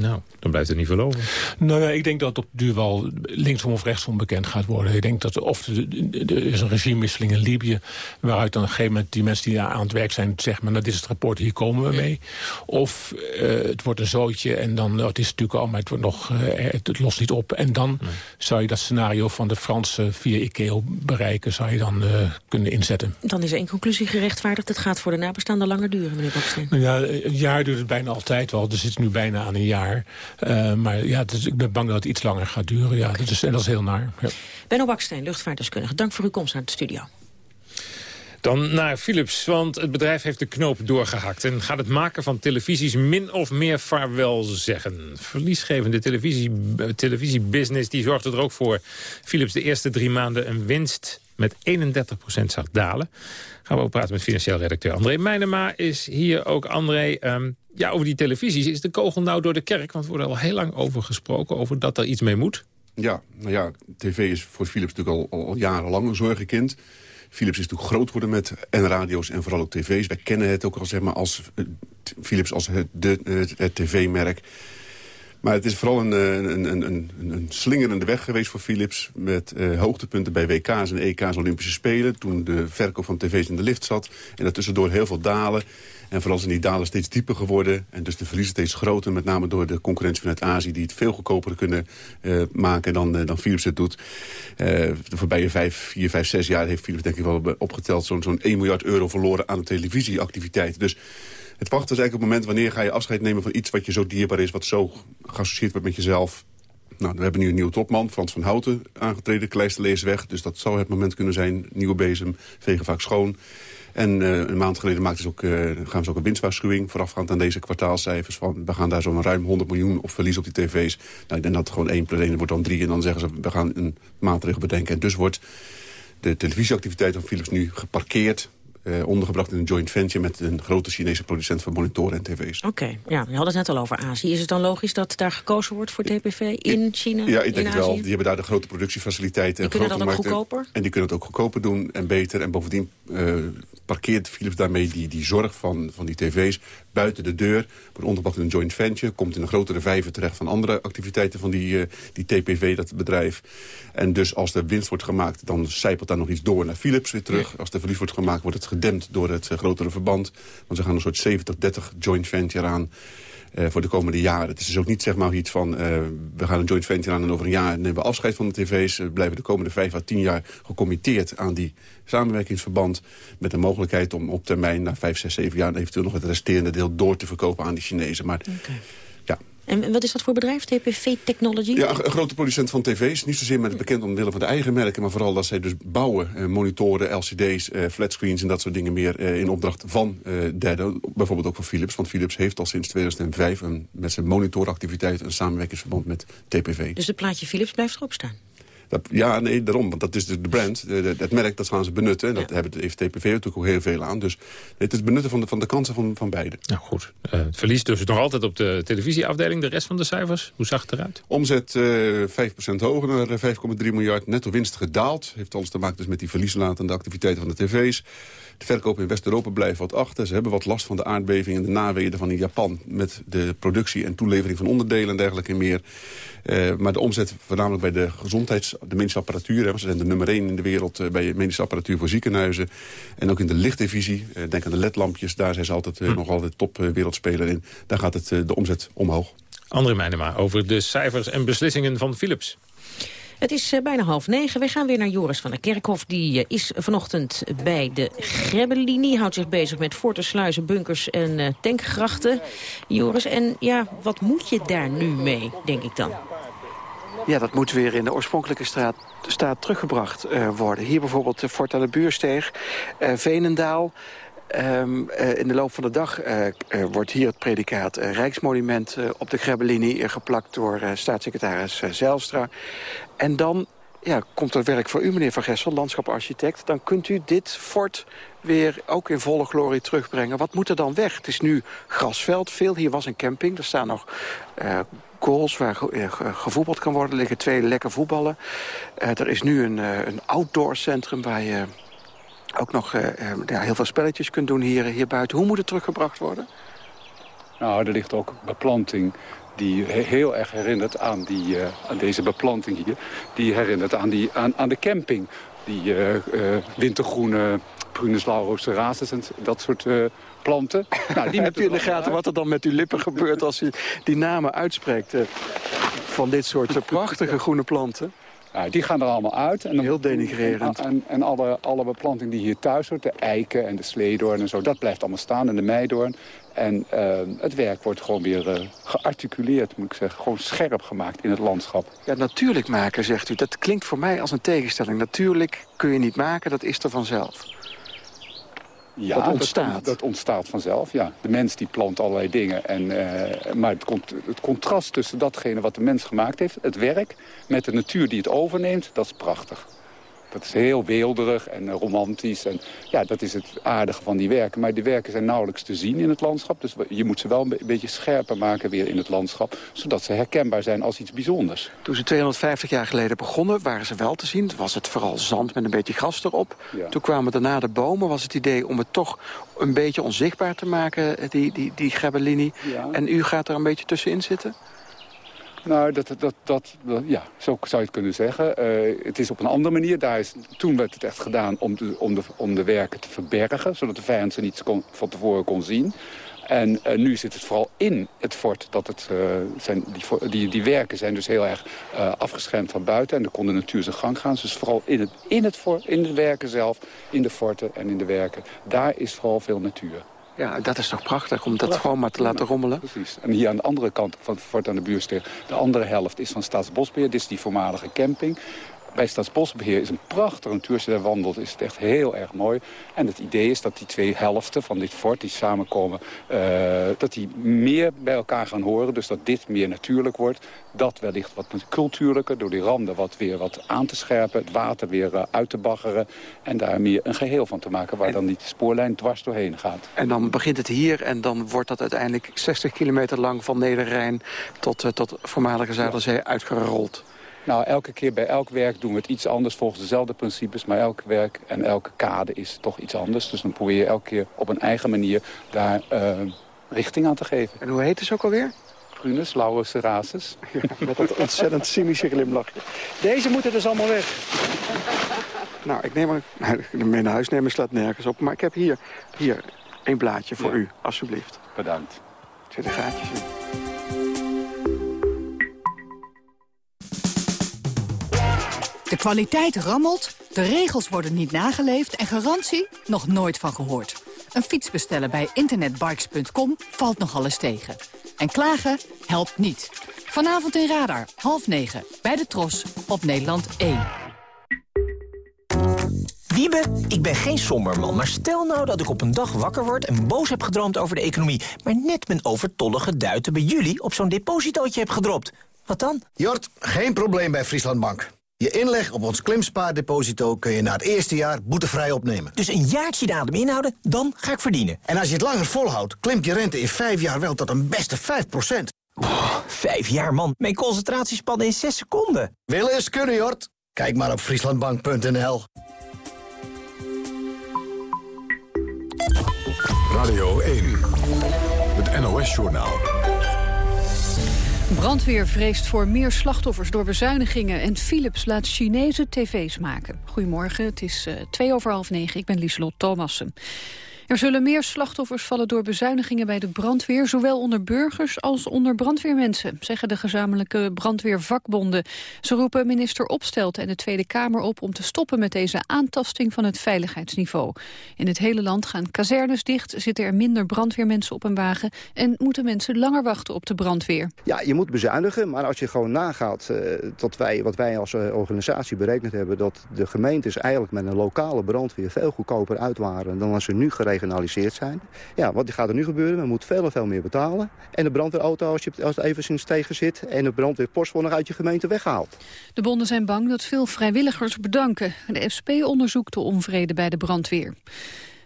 Nou, dan blijft het niet verloven. Nou ja, ik denk dat het op duur wel linksom of rechtsom bekend gaat worden. Ik denk dat of er is een regimewisseling in Libië... waaruit dan op een gegeven moment die mensen die aan het werk zijn... zeggen, maar nou, dit is het rapport, hier komen we mee. Of uh, het wordt een zootje en dan, nou, het is natuurlijk al... maar het, wordt nog, uh, het lost niet op. En dan nee. zou je dat scenario van de Fransen via ICAO bereiken... zou je dan uh, kunnen inzetten. Dan is één conclusie gerechtvaardigd. Het gaat voor de nabestaanden langer duren, meneer Baksteen. Nou ja, een jaar duurt het bijna altijd wel. Er zit nu bijna aan een jaar. Uh, maar ja, dus ik ben bang dat het iets langer gaat duren. Ja, dat is, en dat is heel naar. Ja. Benno Baksteen, luchtvaartdeskundige. Dank voor uw komst naar de studio. Dan naar Philips, want het bedrijf heeft de knoop doorgehakt... en gaat het maken van televisies min of meer vaarwel zeggen. Verliesgevende televisie, televisiebusiness die zorgde er ook voor... Philips de eerste drie maanden een winst met 31% zag dalen. Gaan we ook praten met financieel redacteur André Meijnema is hier ook. André, um, ja, over die televisies is de kogel nou door de kerk... want er wordt al heel lang over gesproken, over dat er iets mee moet. Ja, nou ja, tv is voor Philips natuurlijk al, jarenlang een zorgenkind. Philips is natuurlijk groot geworden met en radio's en vooral ook tv's. Wij kennen het ook al zeg maar, als uh, Philips als het tv-merk. Maar het is vooral een, een, een, een, een slingerende weg geweest voor Philips... met uh, hoogtepunten bij WK's en EK's Olympische Spelen... toen de verkoop van tv's in de lift zat. En daartussendoor heel veel dalen. En vooral zijn die dalen steeds dieper geworden. En dus de verliezen steeds groter. Met name door de concurrentie vanuit Azië... die het veel goedkoper kunnen uh, maken dan, uh, dan Philips het doet. de voorbije vijf, vier, vijf, zes jaar heeft Philips denk ik wel opgeteld... zo'n zo'n 1 miljard euro verloren aan de televisieactiviteiten. Dus het wachten is eigenlijk het moment wanneer ga je afscheid nemen van iets wat je zo dierbaar is, wat zo geassocieerd wordt met jezelf. Nou, we hebben nu een nieuwe topman, Frans van Houten, aangetreden. Kleister lees weg, dus dat zou het moment kunnen zijn. Nieuwe bezem, vegen vaak schoon. En uh, een maand geleden maakten ze ook, uh, gaan ze ook een winstwaarschuwing... voorafgaand aan deze kwartaalcijfers. Van, we gaan daar zo'n ruim 100 miljoen op verlies op die tv's. Nou, ik denk dat gewoon 1 plus 1 wordt dan 3. En dan zeggen ze, we gaan een maatregel bedenken. En dus wordt de televisieactiviteit van Philips nu geparkeerd uh, ondergebracht in een joint venture... met een grote Chinese producent van monitoren en tv's. Oké, okay, ja, we hadden het net al over Azië. Is het dan logisch dat daar gekozen wordt voor TPV in China, Ja, ik denk het wel. Die hebben daar de grote productiefaciliteiten. Die en kunnen dat ook markten, goedkoper? En die kunnen het ook goedkoper doen en beter. En bovendien uh, parkeert Philips daarmee die, die zorg van, van die tv's buiten de deur. Wordt ondergebracht in een joint venture. Komt in een grotere vijver terecht van andere activiteiten van die, uh, die TPV, dat bedrijf. En dus als er winst wordt gemaakt, dan zijpelt daar nog iets door naar Philips weer terug. Ja. Als er verlies wordt gemaakt, wordt het gedempt door het uh, grotere verband. Want ze gaan een soort 70-30 joint venture aan. Uh, voor de komende jaren. Het is dus ook niet zeg maar iets van... Uh, we gaan een joint venture aan en over een jaar nemen we afscheid van de tv's. We blijven de komende vijf à tien jaar gecommitteerd aan die samenwerkingsverband... met de mogelijkheid om op termijn na vijf, zes, zeven jaar... eventueel nog het resterende deel door te verkopen aan die Chinezen. Maar. En wat is dat voor bedrijf, TPV Technology? Ja, een, grote producent van tv's. Niet zozeer met het bekend omwille van de eigen merken... maar vooral dat zij dus bouwen, eh, monitoren, LCD's, eh, flatscreens... en dat soort dingen meer eh, in opdracht van eh, derden. Bijvoorbeeld ook van Philips. Want Philips heeft al sinds 2005 een, met zijn monitoractiviteit... een samenwerkingsverband met TPV. Dus het plaatje Philips blijft erop staan? Dat, ja, nee, daarom. Want dat is de, de brand, het merk, dat gaan ze benutten. En dat ja. hebben, heeft TPV natuurlijk ook heel veel aan. Dus het is benutten van de, van de kansen van, van beide. Nou goed, uh, het verlies dus nog altijd op de televisieafdeling. De rest van de cijfers, hoe zag het eruit? Omzet uh, 5% hoger naar 5,3 miljard. Netto winst gedaald. Heeft alles te maken dus met die verlieslatende activiteiten van de tv's. De verkoop in West-Europa blijft wat achter. Ze hebben wat last van de aardbeving en de naweden van in Japan... met de productie en toelevering van onderdelen en dergelijke meer. Uh, maar de omzet voornamelijk bij de gezondheids... de medische apparatuur. Hè, ze zijn de nummer 1 in de wereld uh, bij medische apparatuur voor ziekenhuizen. En ook in de lichtdivisie. Uh, denk aan de ledlampjes. Daar zijn ze altijd, hm. nog altijd top wereldspeler in. Daar gaat het, de omzet omhoog. Andere Meijnema over de cijfers en beslissingen van Philips. Het is bijna half negen. We gaan weer naar Joris van der Kerkhof. Die is vanochtend bij de Grebbelinie. Houdt zich bezig met forten, sluizen, bunkers en uh, tankgrachten. Joris, en ja, wat moet je daar nu mee, denk ik dan? Ja, dat moet weer in de oorspronkelijke straat, staat teruggebracht worden. Hier bijvoorbeeld de Fort aan de Buursteeg, Venendaal... Um, uh, in de loop van de dag uh, uh, wordt hier het predicaat Rijksmonument op de Grebbelinie geplakt door staatssecretaris Zijlstra. En dan ja, komt er werk voor u, meneer Van Gessel, landschaparchitect. Dan kunt u dit fort weer ook in volle glorie terugbrengen. Wat moet er dan weg? Het is nu grasveld, veel. Hier was een camping. Er staan nog goals waar gevoetbald kan worden. Er liggen twee lekker voetballen. er is nu een, een outdoor centrum waar je ook nog uh, heel veel spelletjes kunt doen hier, hier buiten. Hoe moet het teruggebracht worden? Nou, er ligt ook beplanting die heel erg herinnert aan, die, uh, aan deze beplanting hier. Die herinnert aan, die, aan, aan de camping. Die uh, wintergroene Prunus laurosteraces en dat soort planten. [LAUGHS] Nou, die Hebt u in de gaten wat er dan met uw lippen gebeurt als u die namen uitspreekt? van dit soort prachtige groene planten? Nou, die gaan er allemaal uit. En dan, Heel denigrerend. En, en, alle, alle beplanting die hier thuis hoort, de eiken en de sleedoorn en zo, dat blijft allemaal staan. En de meidoorn. En uh, het werk wordt gewoon weer uh, gearticuleerd, moet ik zeggen. Gewoon scherp gemaakt in het landschap. Ja, natuurlijk maken, zegt u. Dat klinkt voor mij als een tegenstelling. Natuurlijk kun je niet maken, dat is er vanzelf. Ja, dat ontstaat. Dat, dat, ontstaat vanzelf, ja. De mens die plant allerlei dingen. En, uh, maar het, het, contrast tussen datgene wat de mens gemaakt heeft, het werk... met de natuur die het overneemt, dat is prachtig. Dat is heel weelderig en romantisch. En ja, dat is het aardige van die werken. Maar die werken zijn nauwelijks te zien in het landschap. Dus je moet ze wel een beetje scherper maken weer in het landschap. Zodat ze herkenbaar zijn als iets bijzonders. Toen ze 250 jaar geleden begonnen, waren ze wel te zien. Was het vooral zand met een beetje gras erop. Toen kwamen daarna de bomen. Was het idee om het toch een beetje onzichtbaar te maken, die, die, die Grebellini. En u gaat er een beetje tussenin zitten? Nou, dat, dat, dat, ja, zo zou je het kunnen zeggen. Uh, het is op een andere manier. Daar is, toen werd het echt gedaan om de, om, de, om de werken te verbergen... zodat de vijand ze niet van tevoren kon zien. En uh, nu zit het vooral in het fort. Dat het, uh, zijn, die, die, die werken zijn dus heel erg afgeschermd van buiten. En dan kon de natuur zijn gang gaan. Dus vooral in het, in, het fort, in de werken zelf, in de forten en in de werken. Daar is vooral veel natuur. Ja, dat is toch prachtig om dat gewoon maar te laten rommelen? Precies. En hier aan de andere kant van fort aan de buursteeg... de andere helft is van Staatsbosbeheer. Dit is die voormalige camping bij Staatsbosbeheer is een prachtig natuur. Als je daar wandelt is het echt heel erg mooi. En het idee is dat die twee helften van dit fort die samenkomen... Uh, dat die meer bij elkaar gaan horen. Dus dat dit meer natuurlijk wordt. Dat wellicht wat cultuurlijker, door die randen wat weer wat aan te scherpen. Het water weer uh, uit te baggeren. En daar meer een geheel van te maken waar dan die spoorlijn dwars doorheen gaat. En dan begint het hier en dan wordt dat uiteindelijk 60 kilometer lang... van Nederrijn tot, uh, tot voormalige Zuiderzee uitgerold. Nou, elke keer bij elk werk doen we het iets anders volgens dezelfde principes. Maar elk werk en elke kade is toch iets anders. Dus dan probeer je elke keer op een eigen manier daar uh, richting aan te geven. En hoe heet het ook alweer? Prunus Laurus Serasus. Ja, met dat ontzettend cynische glimlachje. Deze moeten dus allemaal weg. nou, ik neem er... Nou, mijn huis nemen slaat nergens op. Maar ik heb hier, hier een blaadje voor ja. u, alsjeblieft. Bedankt. Er zitten gaatjes in. De kwaliteit rammelt, de regels worden niet nageleefd en garantie nog nooit van gehoord. Een fiets bestellen bij internetbikes.com valt nogal eens tegen. En klagen helpt niet. Vanavond in Radar, half negen, bij de Tros, op Nederland 1. Wiebe, ik ben geen somberman, maar stel nou dat ik op een dag wakker word... en boos heb gedroomd over de economie... maar net mijn overtollige duiten bij jullie op zo'n depositootje heb gedropt. Wat dan? Jort, geen probleem bij Frieslandbank. Je inleg op ons klimspaardeposito kun je na het eerste jaar boetevrij opnemen. Dus een jaartje de adem inhouden, dan ga ik verdienen. En als je het langer volhoudt, klimt je rente in vijf jaar wel tot een beste 5 oh, Vijf jaar, man. Mijn concentratiespannen in zes seconden. Willen is kunnen, Jort. Kijk maar op frieslandbank.nl. Radio 1. Het NOS-journaal. Brandweer vreest voor meer slachtoffers door bezuinigingen... en Philips laat Chinese tv's maken. Goedemorgen, het is uh, twee over half negen. Ik ben Lieselot Thomassen. Er zullen meer slachtoffers vallen door bezuinigingen bij de brandweer... zowel onder burgers als onder brandweermensen... zeggen de gezamenlijke brandweervakbonden. Ze roepen minister Opstelten en de Tweede Kamer op... om te stoppen met deze aantasting van het veiligheidsniveau. In het hele land gaan kazernes dicht, zitten er minder brandweermensen op een wagen... en moeten mensen langer wachten op de brandweer. Ja, je moet bezuinigen, maar als je gewoon nagaat... Uh, wij, wat wij als uh, organisatie berekend hebben... dat de gemeentes eigenlijk met een lokale brandweer veel goedkoper uit waren... dan als ze nu geregeld gegeneraliseerd zijn. Ja, wat gaat er nu gebeuren? Men moet veel en veel meer betalen. En de brandweerauto, als, je, als het even tegen zit... en de brandweerpost wordt nog uit je gemeente weggehaald. De bonden zijn bang dat veel vrijwilligers bedanken. De SP onderzoekt de onvrede bij de brandweer.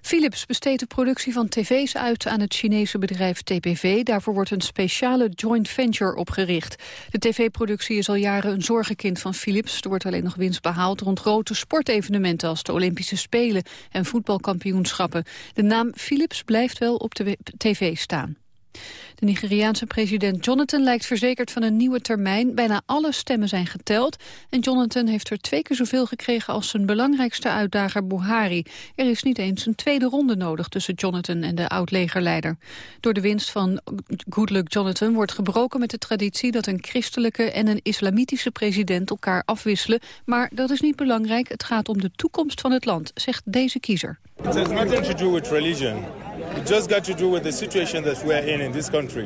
Philips besteedt de productie van tv's uit aan het Chinese bedrijf TPV. Daarvoor wordt een speciale joint venture opgericht. De tv-productie is al jaren een zorgenkind van Philips. Er wordt alleen nog winst behaald rond grote sportevenementen... als de Olympische Spelen en voetbalkampioenschappen. De naam Philips blijft wel op de tv staan. De Nigeriaanse president Jonathan lijkt verzekerd van een nieuwe termijn. Bijna alle stemmen zijn geteld. En Jonathan heeft er twee keer zoveel gekregen als zijn belangrijkste uitdager Buhari. Er is niet eens een tweede ronde nodig tussen Jonathan en de oud-legerleider. Door de winst van Goodluck Jonathan wordt gebroken met de traditie... dat een christelijke en een islamitische president elkaar afwisselen. Maar dat is niet belangrijk. Het gaat om de toekomst van het land, zegt deze kiezer. It has nothing to do with religion. It just got to do with the situation that we are in in this country.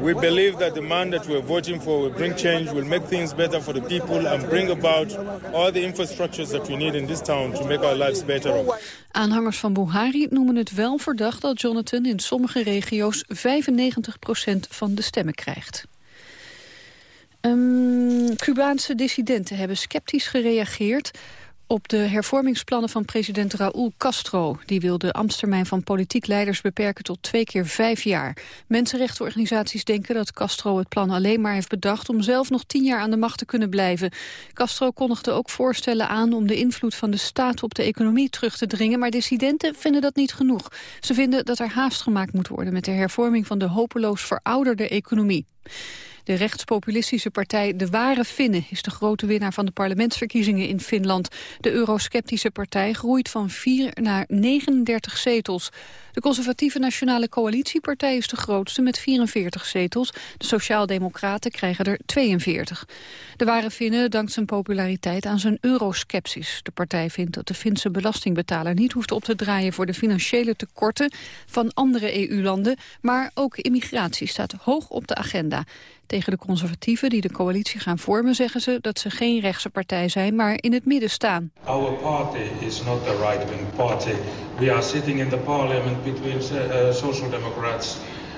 We believe that the man that we're voting for will bring change, will make things better for the people and bring about all the infrastructures that we need in this town to make our lives better. Aanhangers van Buhari noemen het wel verdacht dat Jonathan in sommige regio's 95% van de stemmen krijgt. Um, Cubaanse dissidenten hebben sceptisch gereageerd op de hervormingsplannen van president Raúl Castro. Die wil de ambtstermijn van politiek leiders beperken tot twee keer vijf jaar. Mensenrechtenorganisaties denken dat Castro het plan alleen maar heeft bedacht... om zelf nog tien jaar aan de macht te kunnen blijven. Castro kondigde ook voorstellen aan om de invloed van de staat op de economie terug te dringen... maar dissidenten vinden dat niet genoeg. Ze vinden dat er haast gemaakt moet worden met de hervorming van de hopeloos verouderde economie. De rechtspopulistische partij De Ware Finnen is de grote winnaar van de parlementsverkiezingen in Finland. De eurosceptische partij groeit van 4 naar 39 zetels. De conservatieve Nationale Coalitiepartij is de grootste met 44 zetels. De Sociaaldemocraten krijgen er 42. De Ware Finnen dankt zijn populariteit aan zijn euroskepsis. De partij vindt dat de Finse belastingbetaler niet hoeft op te draaien voor de financiële tekorten van andere EU-landen, maar ook immigratie staat hoog op de agenda. Tegen de conservatieven die de coalitie gaan vormen zeggen ze dat ze geen rechtse partij zijn, maar in het midden staan. Our party is not the right-wing party. We are sitting in the parliament between uh, social democrats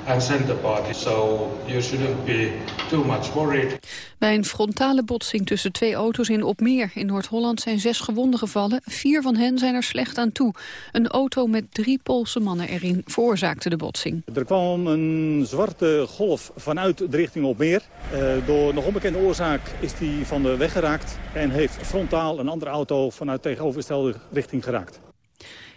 and center party, so you shouldn't be too much worried. Bij een frontale botsing tussen twee auto's in Opmeer in Noord-Holland zijn zes gewonden gevallen. Vier van hen zijn er slecht aan toe. Een auto met drie Poolse mannen erin veroorzaakte de botsing. Er kwam een zwarte golf vanuit de richting Opmeer. Uh, door nog onbekende oorzaak is die van de weg geraakt en heeft frontaal een andere auto vanuit tegenovergestelde richting geraakt.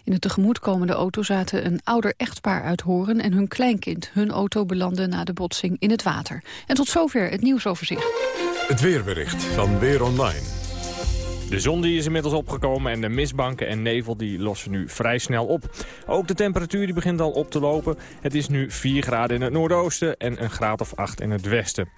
In de tegemoetkomende auto zaten een ouder echtpaar uit Horen en hun kleinkind. Hun auto belandde na de botsing in het water. En tot zover het nieuwsoverzicht. Het weerbericht van Weer Online. De zon die is inmiddels opgekomen en de mistbanken en nevel die lossen nu vrij snel op. Ook de temperatuur die begint al op te lopen. Het is nu 4 graden in het noordoosten en een graad of 8 in het westen.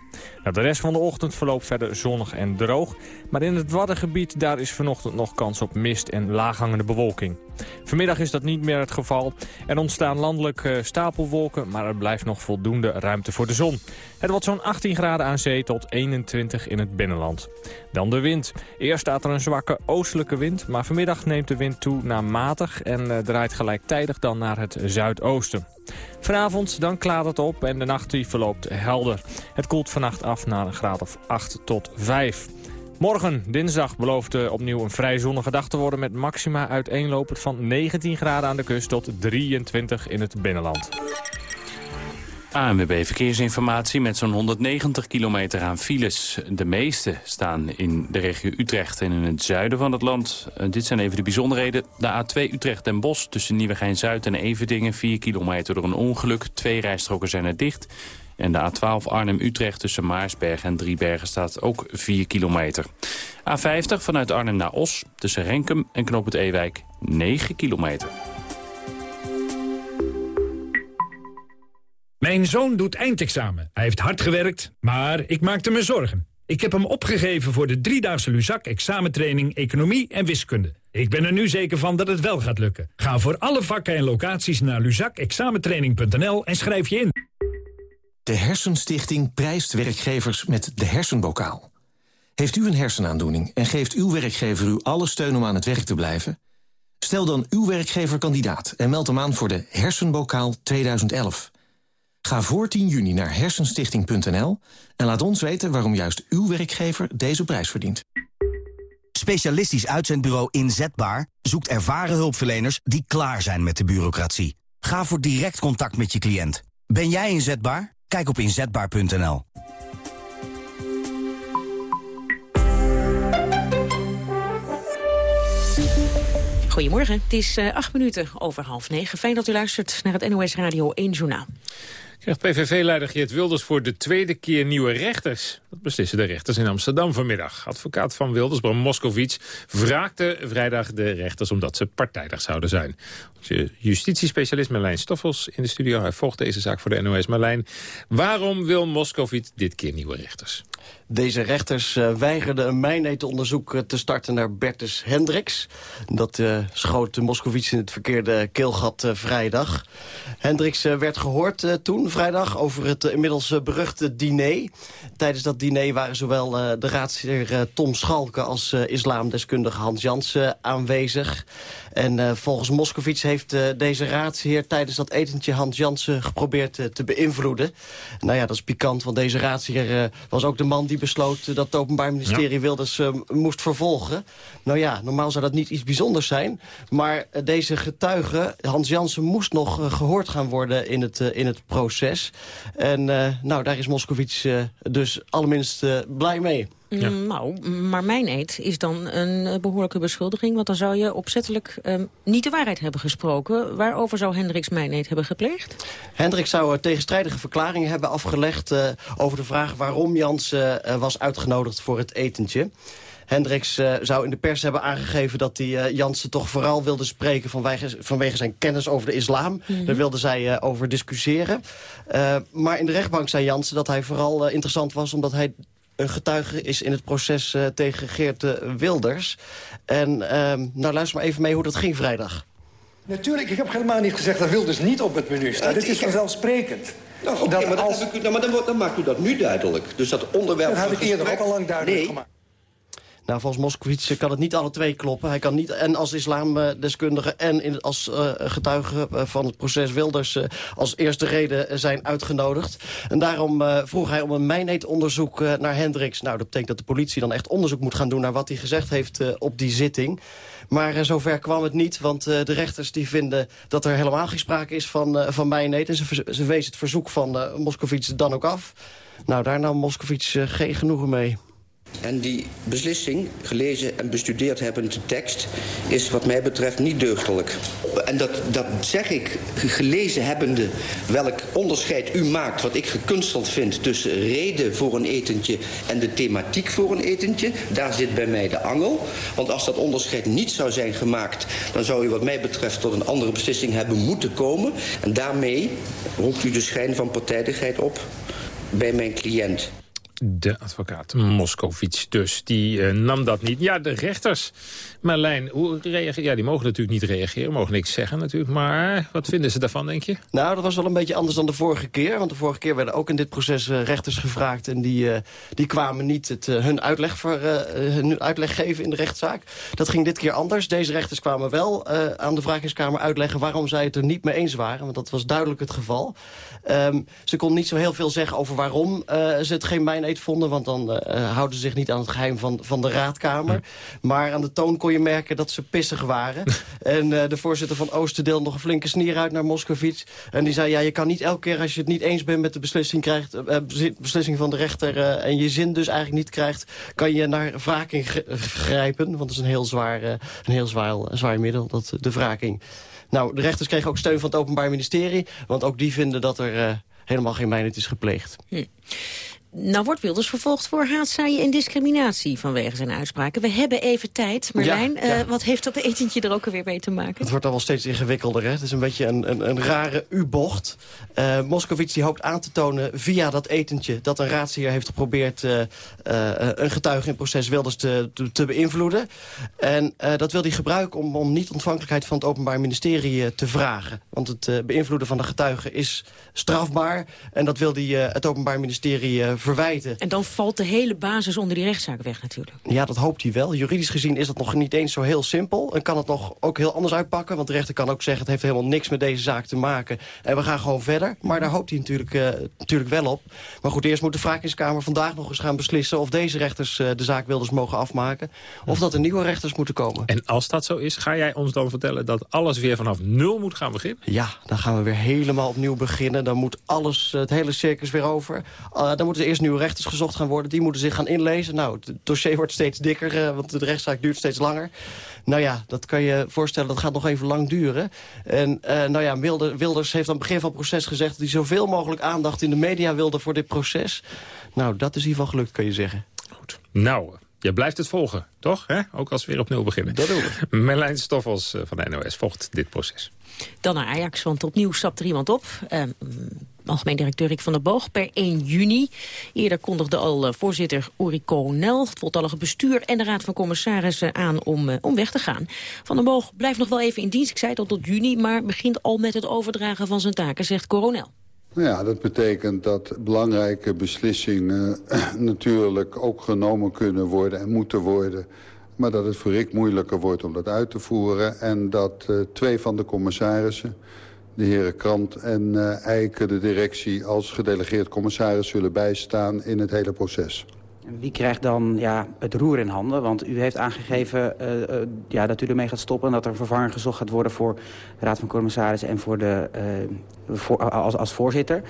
Nou, de rest van de ochtend verloopt verder zonnig en droog. Maar in het Waddengebied daar is vanochtend nog kans op mist en laaghangende bewolking. Vanmiddag is dat niet meer het geval. Er ontstaan landelijk uh, stapelwolken, maar er blijft nog voldoende ruimte voor de zon. Het wordt zo'n 18 graden aan zee tot 21 in het binnenland. Dan de wind. Eerst staat er een zwakke oostelijke wind, maar vanmiddag neemt de wind toe naar matig en uh, draait gelijktijdig dan naar het zuidoosten. Vanavond dan klaart het op en de nacht die verloopt helder. Het koelt vannacht af naar een graad of 8 tot 5. Morgen, dinsdag, belooft uh, opnieuw een vrij zonnige dag te worden... met maxima uiteenlopend van 19 graden aan de kust tot 23 in het binnenland. ANWB Verkeersinformatie met zo'n 190 kilometer aan files. De meeste staan in de regio Utrecht en in het zuiden van het land. Uh, dit zijn even de bijzonderheden. De A2 Utrecht-Den Bosch tussen Nieuwegein-Zuid en Everdingen... 4 kilometer door een ongeluk. Twee rijstroken zijn er dicht. En de A12 Arnhem-Utrecht tussen Maarsberg en Driebergen staat ook 4 kilometer. A50 vanuit Arnhem naar Os tussen Renkum en Knoop het Ewijk 9 kilometer. Mijn zoon doet eindexamen. Hij heeft hard gewerkt, maar ik maakte me zorgen. Ik heb hem opgegeven voor de driedaagse Luzak examentraining Economie en Wiskunde. Ik ben er nu zeker van dat het wel gaat lukken. Ga voor alle vakken en locaties naar luzakexamentraining.nl en schrijf je in. De Hersenstichting prijst werkgevers met de hersenbokaal. Heeft u een hersenaandoening en geeft uw werkgever u alle steun om aan het werk te blijven? Stel dan uw werkgever kandidaat en meld hem aan voor de Hersenbokaal 2011. Ga voor 10 juni naar hersenstichting.nl en laat ons weten waarom juist uw werkgever deze prijs verdient. Specialistisch uitzendbureau Inzetbaar zoekt ervaren hulpverleners die klaar zijn met de bureaucratie. Ga voor direct contact met je cliënt. Ben jij inzetbaar? Kijk op inzetbaar.nl. Goedemorgen, het is uh, acht minuten over half negen. Fijn dat u luistert naar het NOS Radio 1 Journaal. Krijgt PVV-leider Geert Wilders voor de tweede keer nieuwe rechters. Dat beslissen de rechters in Amsterdam vanmiddag. Advocaat van Wilders, Bram Moskowitz, wraakte vrijdag de rechters... omdat ze partijdig zouden zijn. Onze justitiespecialist Marlijn Stoffels in de studio. Hij volgt deze zaak voor de NOS. Marlijn, waarom wil Moskowitz dit keer nieuwe rechters? Deze rechters uh, weigerden een mijnetenonderzoek uh, te starten naar Bertus Hendricks. Dat uh, schoot Moskowitz in het verkeerde keelgat vrijdag. Hendricks werd gehoord toen, vrijdag, over het inmiddels beruchte diner. Tijdens dat diner waren zowel de raadsheer Tom Schalke als islamdeskundige Hans Jansen aanwezig. En volgens Moskowitz heeft deze raadsheer tijdens dat etentje Hans Jansen geprobeerd te beïnvloeden. Nou ja, dat is pikant, want deze raadsheer was ook de man die besloot dat het Openbaar Ministerie Wilders moest vervolgen. Nou ja, normaal zou dat niet iets bijzonders zijn. Maar deze getuige, Hans Jansen, moest nog gehoord gaan worden in het, in het proces. En nou, daar is Moskowitz dus allerminst blij mee. Mm, nou, maar mijn eet is dan een eh, behoorlijke beschuldiging... want dan zou je opzettelijk um, niet de waarheid hebben gesproken. Waarover zou Hendricks mijn eet hebben gepleegd? Hendricks zou tegenstrijdige verklaringen hebben afgelegd... Uh, over de vraag waarom Jans uh, was uitgenodigd voor het etentje. Hendricks uh, zou in de pers hebben aangegeven dat hij uh, Jansen toch vooral wilde spreken vanwege, vanwege zijn kennis over de islam. Mm Daar wilden zij uh, over discussiëren. maar in de rechtbank zei Jansen dat hij vooral interessant was omdat hij een getuige is in het proces uh, tegen Geert uh, Wilders. En uh, nou, luister maar even mee hoe dat ging vrijdag. Natuurlijk, ik heb helemaal niet gezegd dat Wilders niet op het menu staat. Dit is vanzelfsprekend. Nou, okay, dat maar als... dan, u, nou, maar dan, dan, maakt u dat nu duidelijk. Dus dat onderwerp... Dat had ik eerder ook al lang duidelijk nee. gemaakt. Nou, volgens Moskowitz kan het niet alle twee kloppen. Hij kan niet en als islamdeskundige en in, als uh, getuige van het proces Wilders... Uh, als eerste reden zijn uitgenodigd. En daarom uh, vroeg hij om een mijneetonderzoek naar Hendricks. Nou, dat betekent dat de politie dan echt onderzoek moet gaan doen... naar wat hij gezegd heeft op die zitting. Maar zover kwam het niet, want de rechters die vinden... dat er helemaal geen sprake is van, van mijneet. En ze, ze wezen het verzoek van Moskowitz dan ook af. Nou, daar nam Moskowitz geen genoegen mee. En die beslissing, gelezen en bestudeerd hebben de tekst... is wat mij betreft niet deugdelijk. En dat, dat zeg ik, gelezen hebbende... welk onderscheid u maakt, wat ik gekunsteld vind... tussen reden voor een etentje en de thematiek voor een etentje... daar zit bij mij de angel. Want als dat onderscheid niet zou zijn gemaakt... dan zou u wat mij betreft tot een andere beslissing hebben moeten komen. En daarmee roept u de schijn van partijdigheid op bij mijn cliënt de advocaat Moskovits dus. Die uh, nam dat niet. Ja, de rechters. Marlijn, hoe reageer... Ja, die mogen natuurlijk niet reageren, mogen niks zeggen natuurlijk. Maar wat vinden ze daarvan, denk je? Nou, dat was wel een beetje anders dan de vorige keer. Want de vorige keer werden ook in dit proces uh, rechters gevraagd. En die, uh, die kwamen niet het, hun, uitleg voor, hun uitleg geven in de rechtszaak. Dat ging dit keer anders. Deze rechters kwamen wel aan de vragingskamer uitleggen... waarom zij het er niet mee eens waren. Want dat was duidelijk het geval. Um, ze kon niet zo heel veel zeggen over waarom ze het geen mijn vonden. Want dan uh, houden ze zich niet aan het geheim van, van de raadkamer. Maar aan de toon kon je merken dat ze pissig waren. [LAUGHS] en uh, de voorzitter van Oosterdeel nog een flinke snier uit naar Moskovits. En die zei, ja, je kan niet elke keer als je het niet eens bent met de beslissing, krijgt, uh, beslissing van de rechter... en je zin dus eigenlijk niet krijgt, kan je naar wraking grijpen. Want dat is een heel zwaar, een heel zwaar, zwaar middel, dat, de wraking. Nou, de rechters kregen ook steun van het Openbaar Ministerie. Want ook die vinden dat er helemaal geen mijnheid is gepleegd. Hm. Nou wordt Wilders vervolgd voor haatzaaien en discriminatie vanwege zijn uitspraken. We hebben even tijd. Marlijn, ja, ja. Uh, wat heeft dat etentje er ook alweer mee te maken? Het wordt al wel steeds ingewikkelder. Hè? Het is een beetje een, een, een rare U-bocht. Uh, Moskowitz die hoopt aan te tonen via dat etentje... dat een raadsheer heeft geprobeerd uh, een getuige in proces Wilders te, te, te beïnvloeden. En dat wil hij gebruiken om, om niet-ontvankelijkheid van het Openbaar Ministerie te vragen. Want het beïnvloeden van de getuige is strafbaar. En dat wil hij het Openbaar Ministerie verwijten. En dan valt de hele basis onder die rechtszaak weg natuurlijk. Ja, dat hoopt hij wel. Juridisch gezien is dat nog niet eens zo heel simpel. En kan het nog ook heel anders uitpakken. Want de rechter kan ook zeggen... het heeft helemaal niks met deze zaak te maken. En we gaan gewoon verder. Maar daar hoopt hij natuurlijk, uh, natuurlijk wel op. Maar goed, eerst moet de Vraakheiskamer vandaag nog eens gaan beslissen... of deze rechters uh, de zaak Wilders mogen afmaken. Of dat er nieuwe rechters moeten komen. En als dat zo is, ga jij ons dan vertellen... dat alles weer vanaf nul moet gaan beginnen? Ja, dan gaan we weer helemaal opnieuw beginnen. Dan moet alles, het hele circus weer over. Uh, dan moeten ze eerst nieuwe rechters gezocht gaan worden. Die moeten zich gaan inlezen. Nou, het dossier wordt steeds dikker, uh, want de rechtszaak duurt steeds langer. Nou ja, dat kan je voorstellen, dat gaat nog even lang duren. En uh, nou ja, Wilders heeft aan het begin van het proces gezegd... dat hij zoveel mogelijk aandacht in de media wilde voor dit proces. Nou, dat is in ieder geval gelukt, kan je zeggen. Goed. Nou, je blijft het volgen, toch? Hè? Ook als we weer opnieuw beginnen. Dat doen we. [LAUGHS] Merlijn Stoffels eh, van de NOS volgt dit proces. Dan naar Ajax, want opnieuw stapt er iemand op. Uh, algemeen directeur Rick van der Boog per 1 juni. Eerder kondigde al uh, voorzitter Uri Coronel, het voltallige bestuur en de Raad van Commissarissen aan om, uh, om weg te gaan. Van der Boog blijft nog wel even in dienst, ik zei het al tot juni, maar begint al met het overdragen van zijn taken, zegt Coronel. Nou ja, dat betekent dat belangrijke beslissingen [CLEARS THROAT] natuurlijk ook genomen kunnen worden en moeten worden. Maar dat het voor Rick moeilijker wordt om dat uit te voeren. En dat uh, twee van de commissarissen, de heren Krant en uh, Eiken, de directie als gedelegeerd commissaris zullen bijstaan in het hele proces. Wie krijgt dan ja, het roer in handen? Want u heeft aangegeven uh, ja, dat u ermee gaat stoppen... en dat er een vervanger gezocht gaat worden voor de Raad van Commissarissen... en voor de, uh, als, als voorzitter.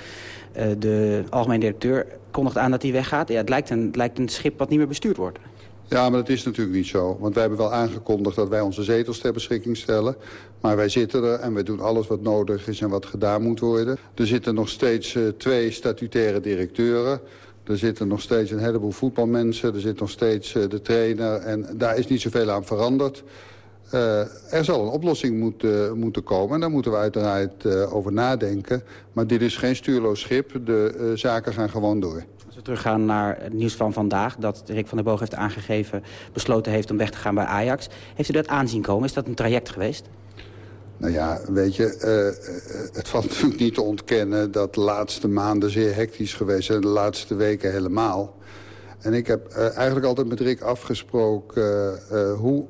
de algemeen directeur kondigt aan dat hij weggaat. Ja, het, lijkt een, het lijkt een schip wat niet meer bestuurd wordt. Ja, maar dat is natuurlijk niet zo. Want wij hebben wel aangekondigd dat wij onze zetels ter beschikking stellen. Maar wij zitten er en wij doen alles wat nodig is en wat gedaan moet worden. Er zitten nog steeds twee statutaire directeuren. Er zitten nog steeds een heleboel voetbalmensen. Er zit nog steeds uh, de trainer. En daar is niet zoveel aan veranderd. Uh, er zal een oplossing moeten, moeten komen. En daar moeten we uiteraard over nadenken. Maar dit is geen stuurloos schip. De zaken gaan gewoon door. Als we teruggaan naar het nieuws van vandaag... dat Rick van der Boog heeft aangegeven, besloten heeft om weg te gaan bij Ajax. Heeft u dat aanzien komen? Is dat een traject geweest? Nou ja, weet je, uh, het valt [LAUGHS] natuurlijk niet te ontkennen... dat de laatste maanden zeer hectisch geweest zijn. De laatste weken helemaal. En ik heb eigenlijk altijd met Rick afgesproken... hoe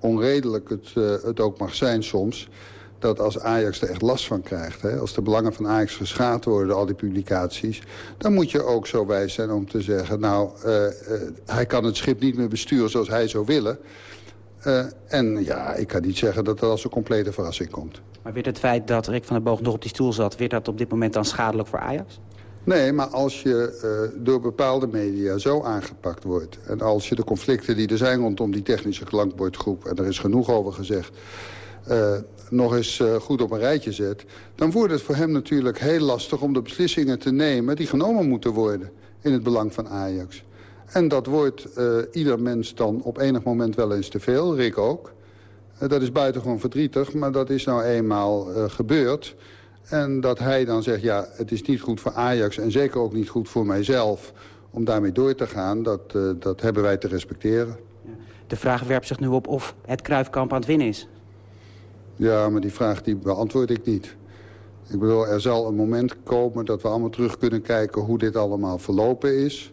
onredelijk het, het ook mag zijn soms... dat als Ajax er echt last van krijgt... Hè, als de belangen van Ajax geschaad worden, al die publicaties... dan moet je ook zo wijs zijn om te zeggen... nou, hij kan het schip niet meer besturen zoals hij zou willen... Uh, en ja, ik kan niet zeggen dat dat als een complete verrassing komt. Maar werd het feit dat Rick van der Boog nog op die stoel zat... werd dat op dit moment dan schadelijk voor Ajax? Nee, maar als je uh, door bepaalde media zo aangepakt wordt... en als je de conflicten die er zijn rondom die technische klankbordgroep... en er is genoeg over gezegd... Uh, nog eens uh, goed op een rijtje zet... dan wordt het voor hem natuurlijk heel lastig om de beslissingen te nemen... die genomen moeten worden in het belang van Ajax. En dat wordt uh, ieder mens dan op enig moment wel eens te veel, Rick ook. Uh, dat is buitengewoon verdrietig, maar dat is nou eenmaal uh, gebeurd. En dat hij dan zegt, ja, het is niet goed voor Ajax... en zeker ook niet goed voor mijzelf om daarmee door te gaan... dat, dat hebben wij te respecteren. De vraag werpt zich nu op of het Kruifkamp aan het winnen is. Ja, maar die vraag die beantwoord ik niet. Ik bedoel, er zal een moment komen dat we allemaal terug kunnen kijken... hoe dit allemaal verlopen is...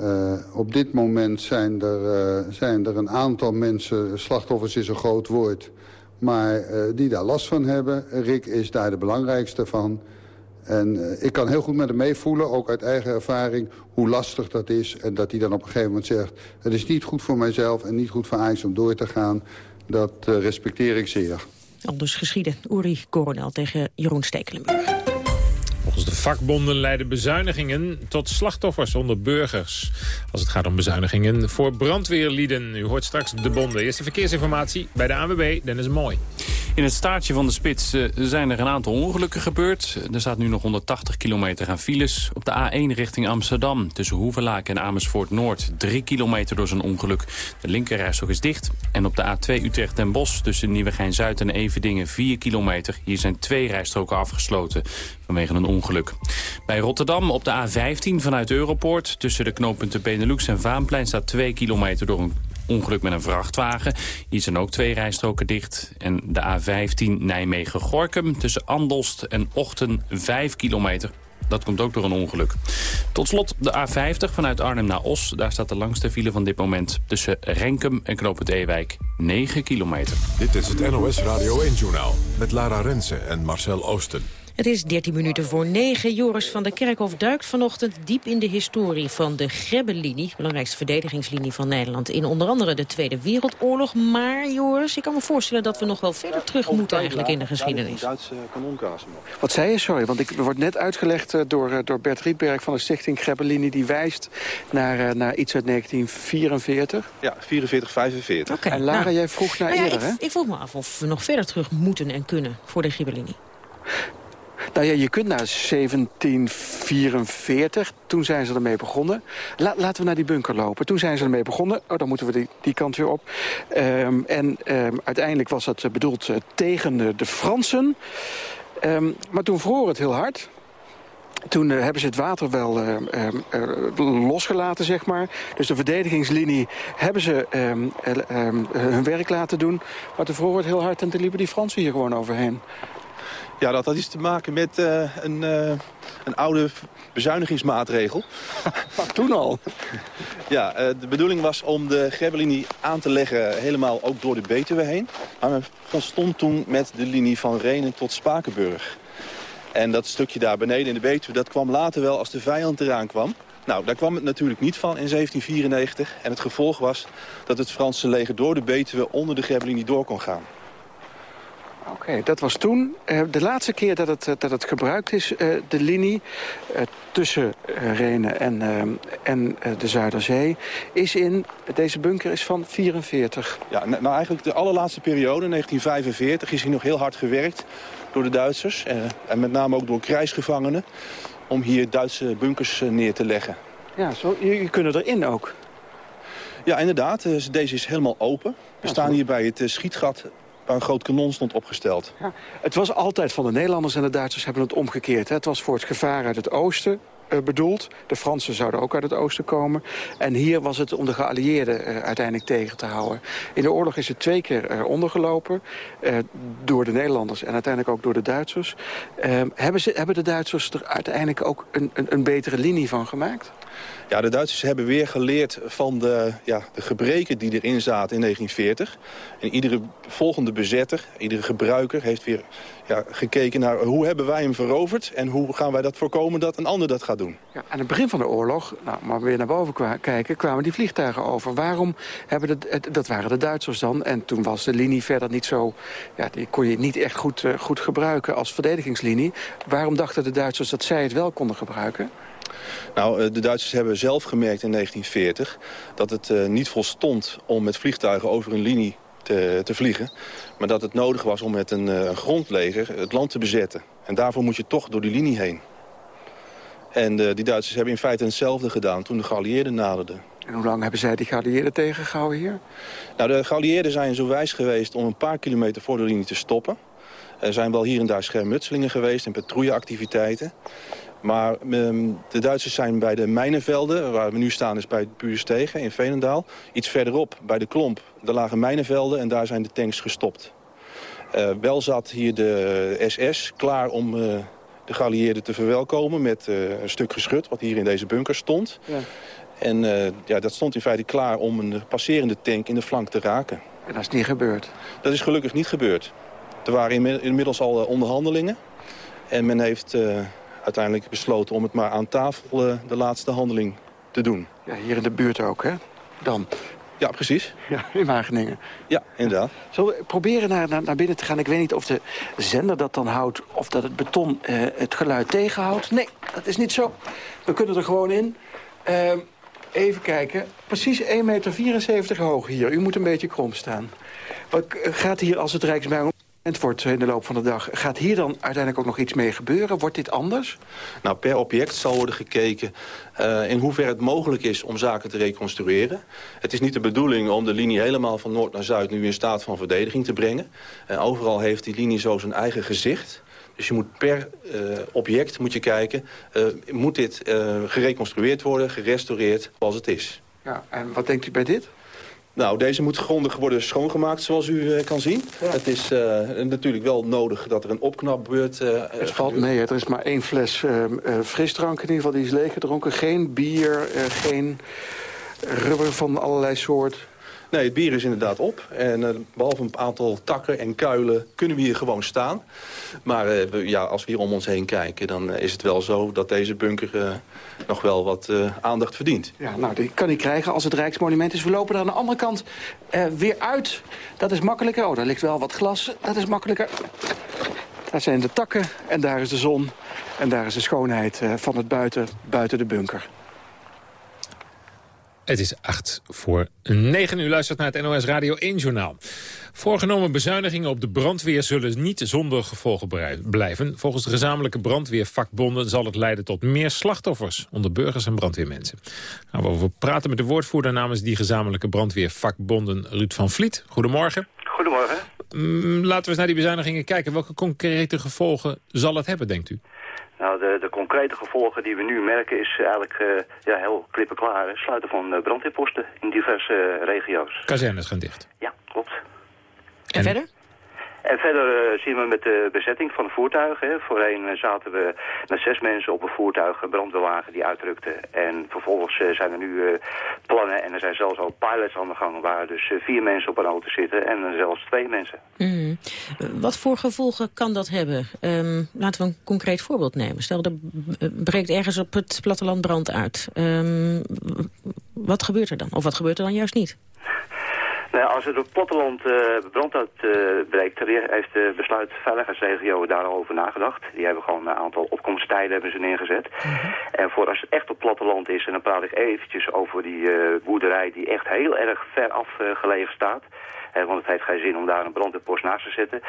Uh, op dit moment zijn er, uh, zijn er een aantal mensen, slachtoffers is een groot woord... maar uh, die daar last van hebben. Rick is daar de belangrijkste van. En ik kan heel goed met hem meevoelen, ook uit eigen ervaring... hoe lastig dat is en dat hij dan op een gegeven moment zegt... het is niet goed voor mijzelf en niet goed voor Ajax om door te gaan. Dat respecteer ik zeer. Anders geschieden. Uri Coronel tegen Jeroen Stekelenburg. Vakbonden leiden bezuinigingen tot slachtoffers onder burgers. Als het gaat om bezuinigingen voor brandweerlieden. U hoort straks de bonden. Eerste verkeersinformatie bij de ANWB, Dennis Mooi. In het staartje van de spits uh, zijn er een aantal ongelukken gebeurd. Er staat nu nog 180 kilometer aan files. Op de A1 richting Amsterdam tussen Hoevelaak en Amersfoort Noord. 3 kilometer door zijn ongeluk. De linkerrijstok is dicht. En op de A2 Utrecht den Bosch tussen Nieuwegein-Zuid en Evedingen 4 kilometer. Hier zijn twee rijstroken afgesloten vanwege een ongeluk. Bij Rotterdam op de A15 vanuit Europoort... tussen de knooppunten Benelux en Vaanplein staat 2 kilometer door een ongeluk met een vrachtwagen. Hier zijn ook twee rijstroken dicht. En de A15 Nijmegen-Gorkum tussen Andelst en Ochten 5 kilometer. Dat komt ook door een ongeluk. Tot slot de A50 vanuit Arnhem naar Os. Daar staat de langste file van dit moment tussen Renkum en Knoopend Ewijk. 9 kilometer. Dit is het NOS Radio 1-journaal met Lara Rensen en Marcel Oosten. Het is 13 minuten voor 9. Joris van der Kerkhof duikt vanochtend diep in de historie van de Grebbelinie, belangrijkste verdedigingslinie van Nederland, in onder andere de Tweede Wereldoorlog. Maar Joris, ik kan me voorstellen dat we nog wel verder terug moeten eigenlijk in de geschiedenis. Duitse Wat zei je? Sorry, want ik word net uitgelegd eh, door, eh, door Bert Rietberg van de stichting Grebbelinie, die wijst naar, eh, naar iets uit 1944. Ja, 44, 45. Okay, en Lara, nou, jij vroeg naar nou ja, eerder, ik, hè? Ik vroeg me af of we nog verder terug moeten en kunnen voor de Grebbelinie. Nou ja, je kunt naar 1744. Toen zijn ze ermee begonnen. La, laten we naar die bunker lopen. Toen zijn ze ermee begonnen. Oh, dan moeten we die, die kant weer op. Um, en um, uiteindelijk was het bedoeld uh, tegen de, de Fransen. Um, maar toen vroor het heel hard. Toen uh, hebben ze het water wel losgelaten, zeg maar. Dus de verdedigingslinie hebben ze hun werk laten doen. Maar toen vroor het heel hard en toen liepen die Fransen hier gewoon overheen. Ja, dat had iets te maken met uh, een, uh, een oude bezuinigingsmaatregel. [LAUGHS] Toen al? Ja, uh, de bedoeling was om de Grebbelinie aan te leggen helemaal ook door de Betuwe heen. Maar men stond toen met de linie van Renen tot Spakenburg. En dat stukje daar beneden in de Betuwe, dat kwam later wel als de vijand eraan kwam. Nou, daar kwam het natuurlijk niet van in 1794. En het gevolg was dat het Franse leger door de Betuwe onder de Grebbelinie door kon gaan. Oké, dat was toen. Uh, de laatste keer dat het, dat het gebruikt is, uh, de linie tussen Renen en, en de Zuiderzee... is in, deze bunker is van 44. Ja, nou eigenlijk de allerlaatste periode, 1945, is hier nog heel hard gewerkt door de Duitsers. en met name ook door krijgsgevangenen om hier Duitse bunkers neer te leggen. Ja, zo, jullie kunnen erin ook. Ja, inderdaad. Deze is helemaal open. We staan hier bij het schietgat een groot kanon stond opgesteld. Het was altijd van de Nederlanders en de Duitsers hebben het omgekeerd. Hè? Het was voor het gevaar uit het oosten uh, bedoeld. De Fransen zouden ook uit het oosten komen. En hier was het om de geallieerden uh, uiteindelijk tegen te houden. In de oorlog is het twee keer uh, ondergelopen. door de Nederlanders en uiteindelijk ook door de Duitsers. Ehm, hebben, ze, hebben de Duitsers er uiteindelijk ook een, een, een betere linie van gemaakt? Ja, de Duitsers hebben weer geleerd van de, ja, de gebreken die erin zaten in 1940. En iedere volgende bezetter, iedere gebruiker heeft weer ja, gekeken naar hoe hebben wij hem veroverd... en hoe gaan wij dat voorkomen dat een ander dat gaat doen. Ja, aan het begin van de oorlog, nou, maar weer naar boven kijken... kwamen die vliegtuigen over. Waarom hebben de, dat waren de Duitsers dan. En toen was de linie verder niet zo... Ja, die kon je niet echt goed, uh, goed gebruiken als verdedigingslinie. Waarom dachten de Duitsers dat zij het wel konden gebruiken? Nou, eh, de Duitsers hebben zelf gemerkt in 1940 dat het uh, niet volstond om met vliegtuigen over een linie te, te, vliegen. Maar dat het nodig was om met een uh, grondleger het land te bezetten. En daarvoor moet je toch door die linie heen. En die Duitsers hebben in feite hetzelfde gedaan toen de geallieerden naderden. En hoe lang hebben zij die geallieerden tegengehouden hier? Nou, de geallieerden zijn zo wijs geweest om een paar kilometer voor de linie te stoppen. Er zijn wel hier en daar schermutselingen geweest en patrouilleactiviteiten. Maar um, de Duitsers zijn bij de mijnenvelden, waar we nu staan is bij Buurstegen in Veenendaal. Iets verderop, bij de Klomp, daar lagen mijnenvelden en daar zijn de tanks gestopt. Uh, wel zat hier de SS klaar om uh, de geallieerden te verwelkomen met uh, een stuk geschut wat hier in deze bunker stond. Ja. En ja, dat stond in feite klaar om een passerende tank in de flank te raken. En dat is niet gebeurd? Dat is gelukkig niet gebeurd. Er waren inmiddels al onderhandelingen. En men heeft uiteindelijk besloten om het maar aan tafel uh, de laatste handeling te doen. Ja, hier in de buurt ook, hè? Dan. Ja, precies. Ja, in Wageningen. Ja, inderdaad. Zullen we proberen naar, naar, naar, binnen te gaan? Ik weet niet of de zender dat dan houdt... of dat het beton uh, het geluid tegenhoudt. Nee, dat is niet zo. We kunnen er gewoon in. Uh, even kijken. Precies 1,74 meter hoog hier. U moet een beetje krom staan. Wat gaat hier als het Rijksmuseum het wordt in de loop van de dag. Gaat hier dan uiteindelijk ook nog iets mee gebeuren? Wordt dit anders? Nou, per object zal worden gekeken uh, in hoeverre het mogelijk is om zaken te reconstrueren. Het is niet de bedoeling om de linie helemaal van noord naar zuid nu in staat van verdediging te brengen. Uh, overal heeft die linie zo zijn eigen gezicht. Dus je moet per uh, object moet je kijken, moet dit gereconstrueerd worden, gerestaureerd zoals het is. Ja, en wat denkt u bij dit? Nou, deze moet grondig worden schoongemaakt, zoals u uh, kan zien. Ja. Het is uh, natuurlijk wel nodig dat er een opknapbeurt... Uh, het valt mee, er is maar één fles frisdrank in ieder geval, die is leeggedronken. Geen bier, geen rubber van allerlei soort. Nee, het bier is inderdaad op. En uh, behalve een aantal takken en kuilen kunnen we hier gewoon staan. Maar we, ja, als we hier om ons heen kijken, dan uh, is het wel zo dat deze bunker nog wel wat aandacht verdient. Ja, nou, die kan hij krijgen als het Rijksmonument is. We lopen daar aan de andere kant weer uit. Dat is makkelijker. Oh, daar ligt wel wat glas. Dat is makkelijker. Daar zijn de takken en daar is de zon. En daar is de schoonheid van het buiten, buiten de bunker. Het is acht voor negen uur. Luistert naar het NOS Radio 1-journaal. Voorgenomen bezuinigingen op de brandweer zullen niet zonder gevolgen blijven. Volgens de gezamenlijke brandweervakbonden zal het leiden tot meer slachtoffers onder burgers en brandweermensen. Gaan we over praten met de woordvoerder namens die gezamenlijke brandweervakbonden Ruud van Vliet. Goedemorgen. Goedemorgen. Mm, laten we eens naar die bezuinigingen kijken. Welke concrete gevolgen zal het hebben, denkt u? Nou, de, de concrete gevolgen die we nu merken is eigenlijk uh, ja, heel klippenklaar. Sluiten van uh, brandweerposten in diverse uh, regio's. Kazernes gaan dicht? Ja, klopt. En, verder? En verder zien we met de bezetting van voertuigen. Voorheen zaten we met zes mensen op een voertuig, een brandweerwagen die uitrukte. En vervolgens zijn er nu plannen en er zijn zelfs al pilots aan de gang... waar dus vier mensen op een auto zitten en zelfs twee mensen. Mm. Wat voor gevolgen kan dat hebben? Ehm, laten we een concreet voorbeeld nemen. Stel, er breekt ergens op het platteland brand uit. Um, wat gebeurt er dan? Of wat gebeurt er dan juist niet? Nou, als er op het platteland uh, brand uitbreekt, uh, heeft de besluitveiligheidsregio daarover nagedacht. Die hebben gewoon een aantal opkomsttijden hebben ze neergezet. Mhm. En voor als het echt op platteland is, en dan praat ik eventjes over die uh, boerderij die echt heel erg ver afgelegen staat want het heeft geen zin om daar een brandweerpost naast te zetten,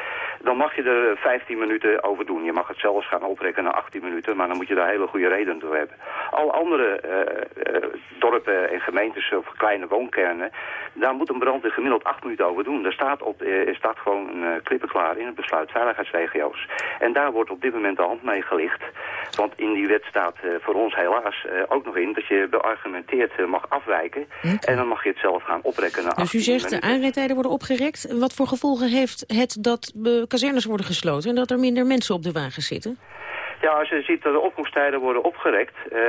dan mag je er 15 minuten over doen. Je mag het zelfs gaan oprekken naar 18 minuten, maar dan moet je daar hele goede redenen toe hebben. Al andere uh, dorpen en gemeentes of kleine woonkernen, daar moet een brandweer gemiddeld 8 minuten over doen. Daar staat, op, uh, staat gewoon een klippen klaar in het besluit veiligheidsregio's. En daar wordt op dit moment de hand mee gelicht. Want in die wet staat voor ons helaas ook nog in dat je beargumenteerd mag afwijken. En dan mag je het zelf gaan oprekken naar Dus u zegt de aanrijdtijden worden opgerekt. Wat voor gevolgen heeft het dat kazernes worden gesloten... en dat er minder mensen op de wagen zitten? Ja, als je ziet dat de opkomsttijden worden opgerekt, uh,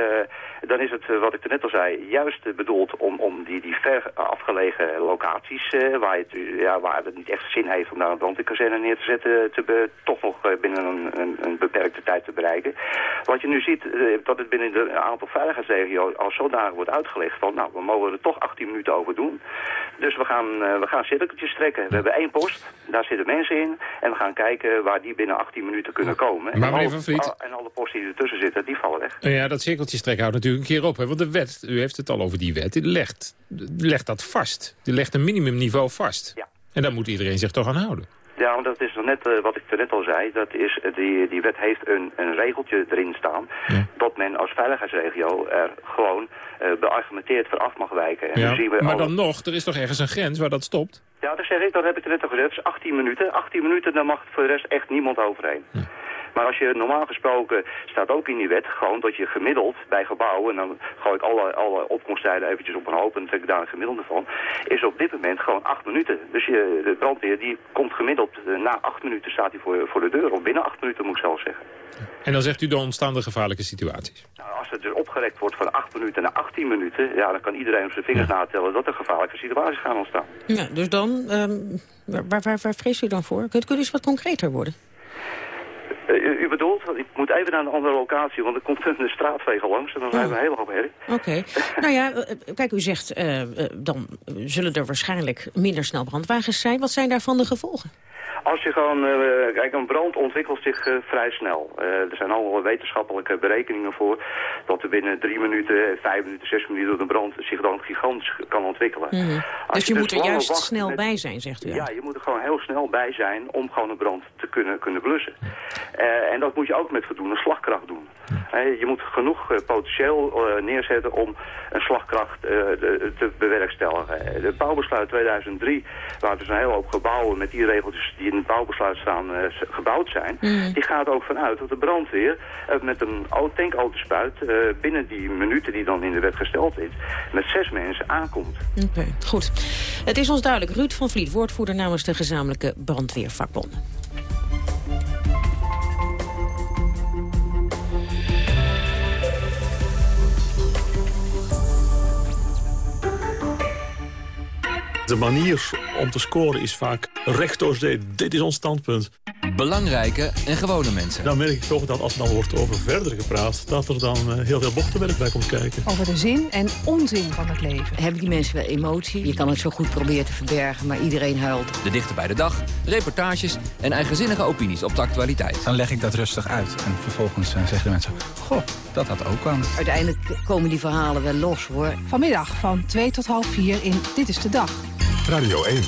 dan is het, uh, wat ik er net al zei, juist bedoeld om, om die, die ver afgelegen locaties, uh, waar, het, ja, waar het niet echt zin heeft om daar een brandweerkazerne neer te zetten, te be, toch nog binnen een, een, een, beperkte tijd te bereiken. Wat je nu ziet, dat het binnen een aantal veiligheidsregio's al zodanig wordt uitgelegd van, nou, we mogen er toch 18 minuten over doen. Dus we gaan, we gaan cirkeltjes trekken. We hebben één post, daar zitten mensen in, en we gaan kijken waar die binnen 18 minuten kunnen komen. Maar meneer Van Vliet, en alle posten die ertussen zitten, die vallen weg. Ja, dat cirkeltjestrek houdt natuurlijk een keer op. Hè? Want de wet, u heeft het al over die wet, die legt, legt dat vast. Die legt een minimumniveau vast. Ja. En daar moet iedereen zich toch aan houden. Ja, want dat is net uh, wat ik net al zei. Dat is, uh, die, die wet heeft een, een regeltje erin staan... Ja. dat men als veiligheidsregio er gewoon uh, beargumenteerd vooraf mag wijken. En ja, zien we maar alle... dan nog, er is toch ergens een grens waar dat stopt? Ja, dat zeg ik, dat heb ik net al gezegd. Dat is 18 minuten. 18 minuten, dan mag voor de rest echt niemand overheen. Ja. Maar als je normaal gesproken, staat ook in die wet, gewoon dat je gemiddeld bij gebouwen, en dan gooi ik alle, alle opkomsttijden eventjes op een hoop en trek ik daar een gemiddelde van, is op dit moment gewoon acht minuten. Dus je, de brandweer die komt gemiddeld, na acht minuten staat hij voor, voor de deur, of binnen acht minuten moet ik zelf zeggen. En dan zegt u dan ontstaan de gevaarlijke situaties? Nou, als het dus opgerekt wordt van 8 minuten naar 18 minuten... ja, dan kan iedereen op zijn vingers ja. natellen dat er gevaarlijke situaties gaan ontstaan. Ja, dus dan, um, waar, waar, waar vreest u dan voor? Kunt, kunt u eens wat concreter worden? Uh, u bedoelt, ik moet even naar een andere locatie, want er komt een straatveger langs en dan zijn oh. we een hele hoop herrie. Oké. Okay. [LAUGHS] nou ja, kijk, u zegt, uh, dan zullen er waarschijnlijk minder snel brandwagens zijn. Wat zijn daarvan de gevolgen? Als je gewoon, uh, kijk, een brand ontwikkelt zich uh, vrij snel. Uh, er zijn allemaal wetenschappelijke berekeningen voor dat er binnen drie minuten, vijf minuten, zes minuten een brand zich dan gigantisch kan ontwikkelen. Mm -hmm. Dus je, je moet er juist snel met, bij zijn, zegt u? Ja, je moet er gewoon heel snel bij zijn om gewoon een brand te kunnen, kunnen blussen. en dat moet je ook met voldoende slagkracht doen. je moet genoeg potentieel neerzetten om een slagkracht de, te bewerkstelligen. De bouwbesluit 2003, waar dus een hele hoop gebouwen met die regeltjes die in het bouwbesluit staan uh, gebouwd zijn, mm. die gaat ook vanuit dat de brandweer uh, met een tankautospuit uh, binnen die minuten die dan in de wet gesteld is, met zes mensen aankomt. Oké, okay, goed. Het is ons duidelijk. Ruud van Vliet, woordvoerder namens de gezamenlijke brandweervakbonden. De manier om te scoren is vaak recht door zee. Dit is ons standpunt. Belangrijke en gewone mensen. Dan merk ik toch dat als er dan wordt over verder gepraat... dat er dan uh, heel veel bochtenwerk bij komt kijken. Over de zin en onzin van het leven. Hebben die mensen wel emotie? Je kan het zo goed proberen te verbergen, maar iedereen huilt. De dichter bij de dag, reportages en eigenzinnige opinies op de actualiteit. Dan leg ik dat rustig uit en vervolgens uh, zeggen de mensen... goh, dat had ook aan. Uiteindelijk komen die verhalen wel los, hoor. Vanmiddag van 2 tot half 4 in Dit is de Dag. Radio 1.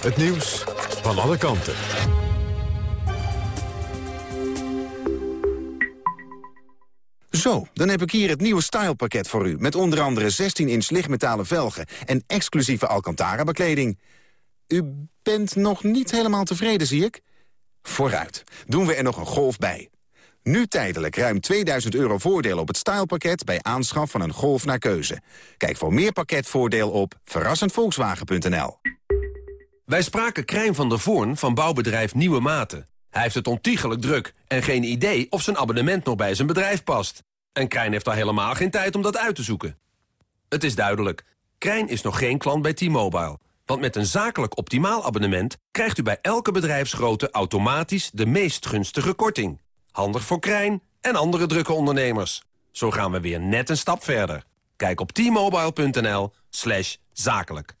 Het nieuws van alle kanten. Zo, dan heb ik hier het nieuwe stylepakket voor u... met onder andere 16-inch lichtmetalen velgen en exclusieve Alcantara-bekleding. U bent nog niet helemaal tevreden, zie ik? Vooruit, doen we er nog een golf bij. Nu tijdelijk ruim 2000 euro voordeel op het stylepakket... bij aanschaf van een Golf naar keuze. Kijk voor meer pakketvoordeel op verrassendvolkswagen.nl. Wij spraken Krijn van der Voorn van bouwbedrijf Nieuwe Maten. Hij heeft het ontiegelijk druk en geen idee of zijn abonnement nog bij zijn bedrijf past. En Krijn heeft al helemaal geen tijd om dat uit te zoeken. Het is duidelijk, Krijn is nog geen klant bij T-Mobile. Want met een zakelijk optimaal abonnement krijgt u bij elke bedrijfsgrootte automatisch de meest gunstige korting. Handig voor Krijn en andere drukke ondernemers. Zo gaan we weer net een stap verder. Kijk op t-mobile.nl slash zakelijk.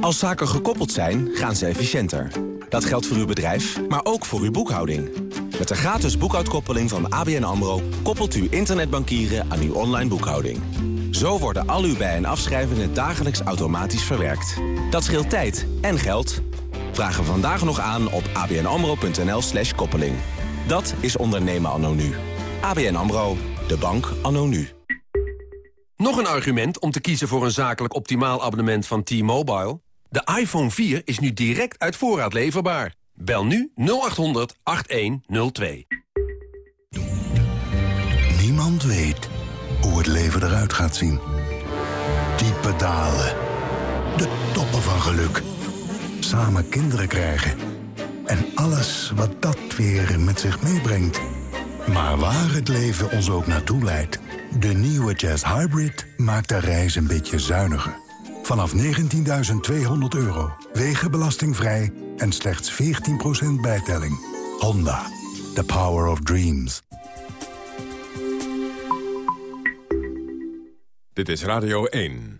Als zaken gekoppeld zijn, gaan ze efficiënter. Dat geldt voor uw bedrijf, maar ook voor uw boekhouding. Met de gratis boekhoudkoppeling van ABN AMRO... koppelt u internetbankieren aan uw online boekhouding. Zo worden al uw bij- en afschrijvingen dagelijks automatisch verwerkt. Dat scheelt tijd en geld. Vraag er vandaag nog aan op abnamro.nl slash koppeling. Dat is ondernemen anno nu. ABN AMRO, de bank anno nu. Nog een argument om te kiezen voor een zakelijk optimaal abonnement van T-Mobile? De iPhone 4 is nu direct uit voorraad leverbaar. Bel nu 0800 8102. Niemand weet hoe het leven eruit gaat zien. Diepe dalen. De toppen van geluk. Samen kinderen krijgen. En alles wat dat weer met zich meebrengt. Maar waar het leven ons ook naartoe leidt... de nieuwe Jazz Hybrid maakt de reis een beetje zuiniger. Vanaf 19.200 euro, wegenbelastingvrij en slechts 14% bijtelling. Honda, the power of dreams. Dit is Radio 1.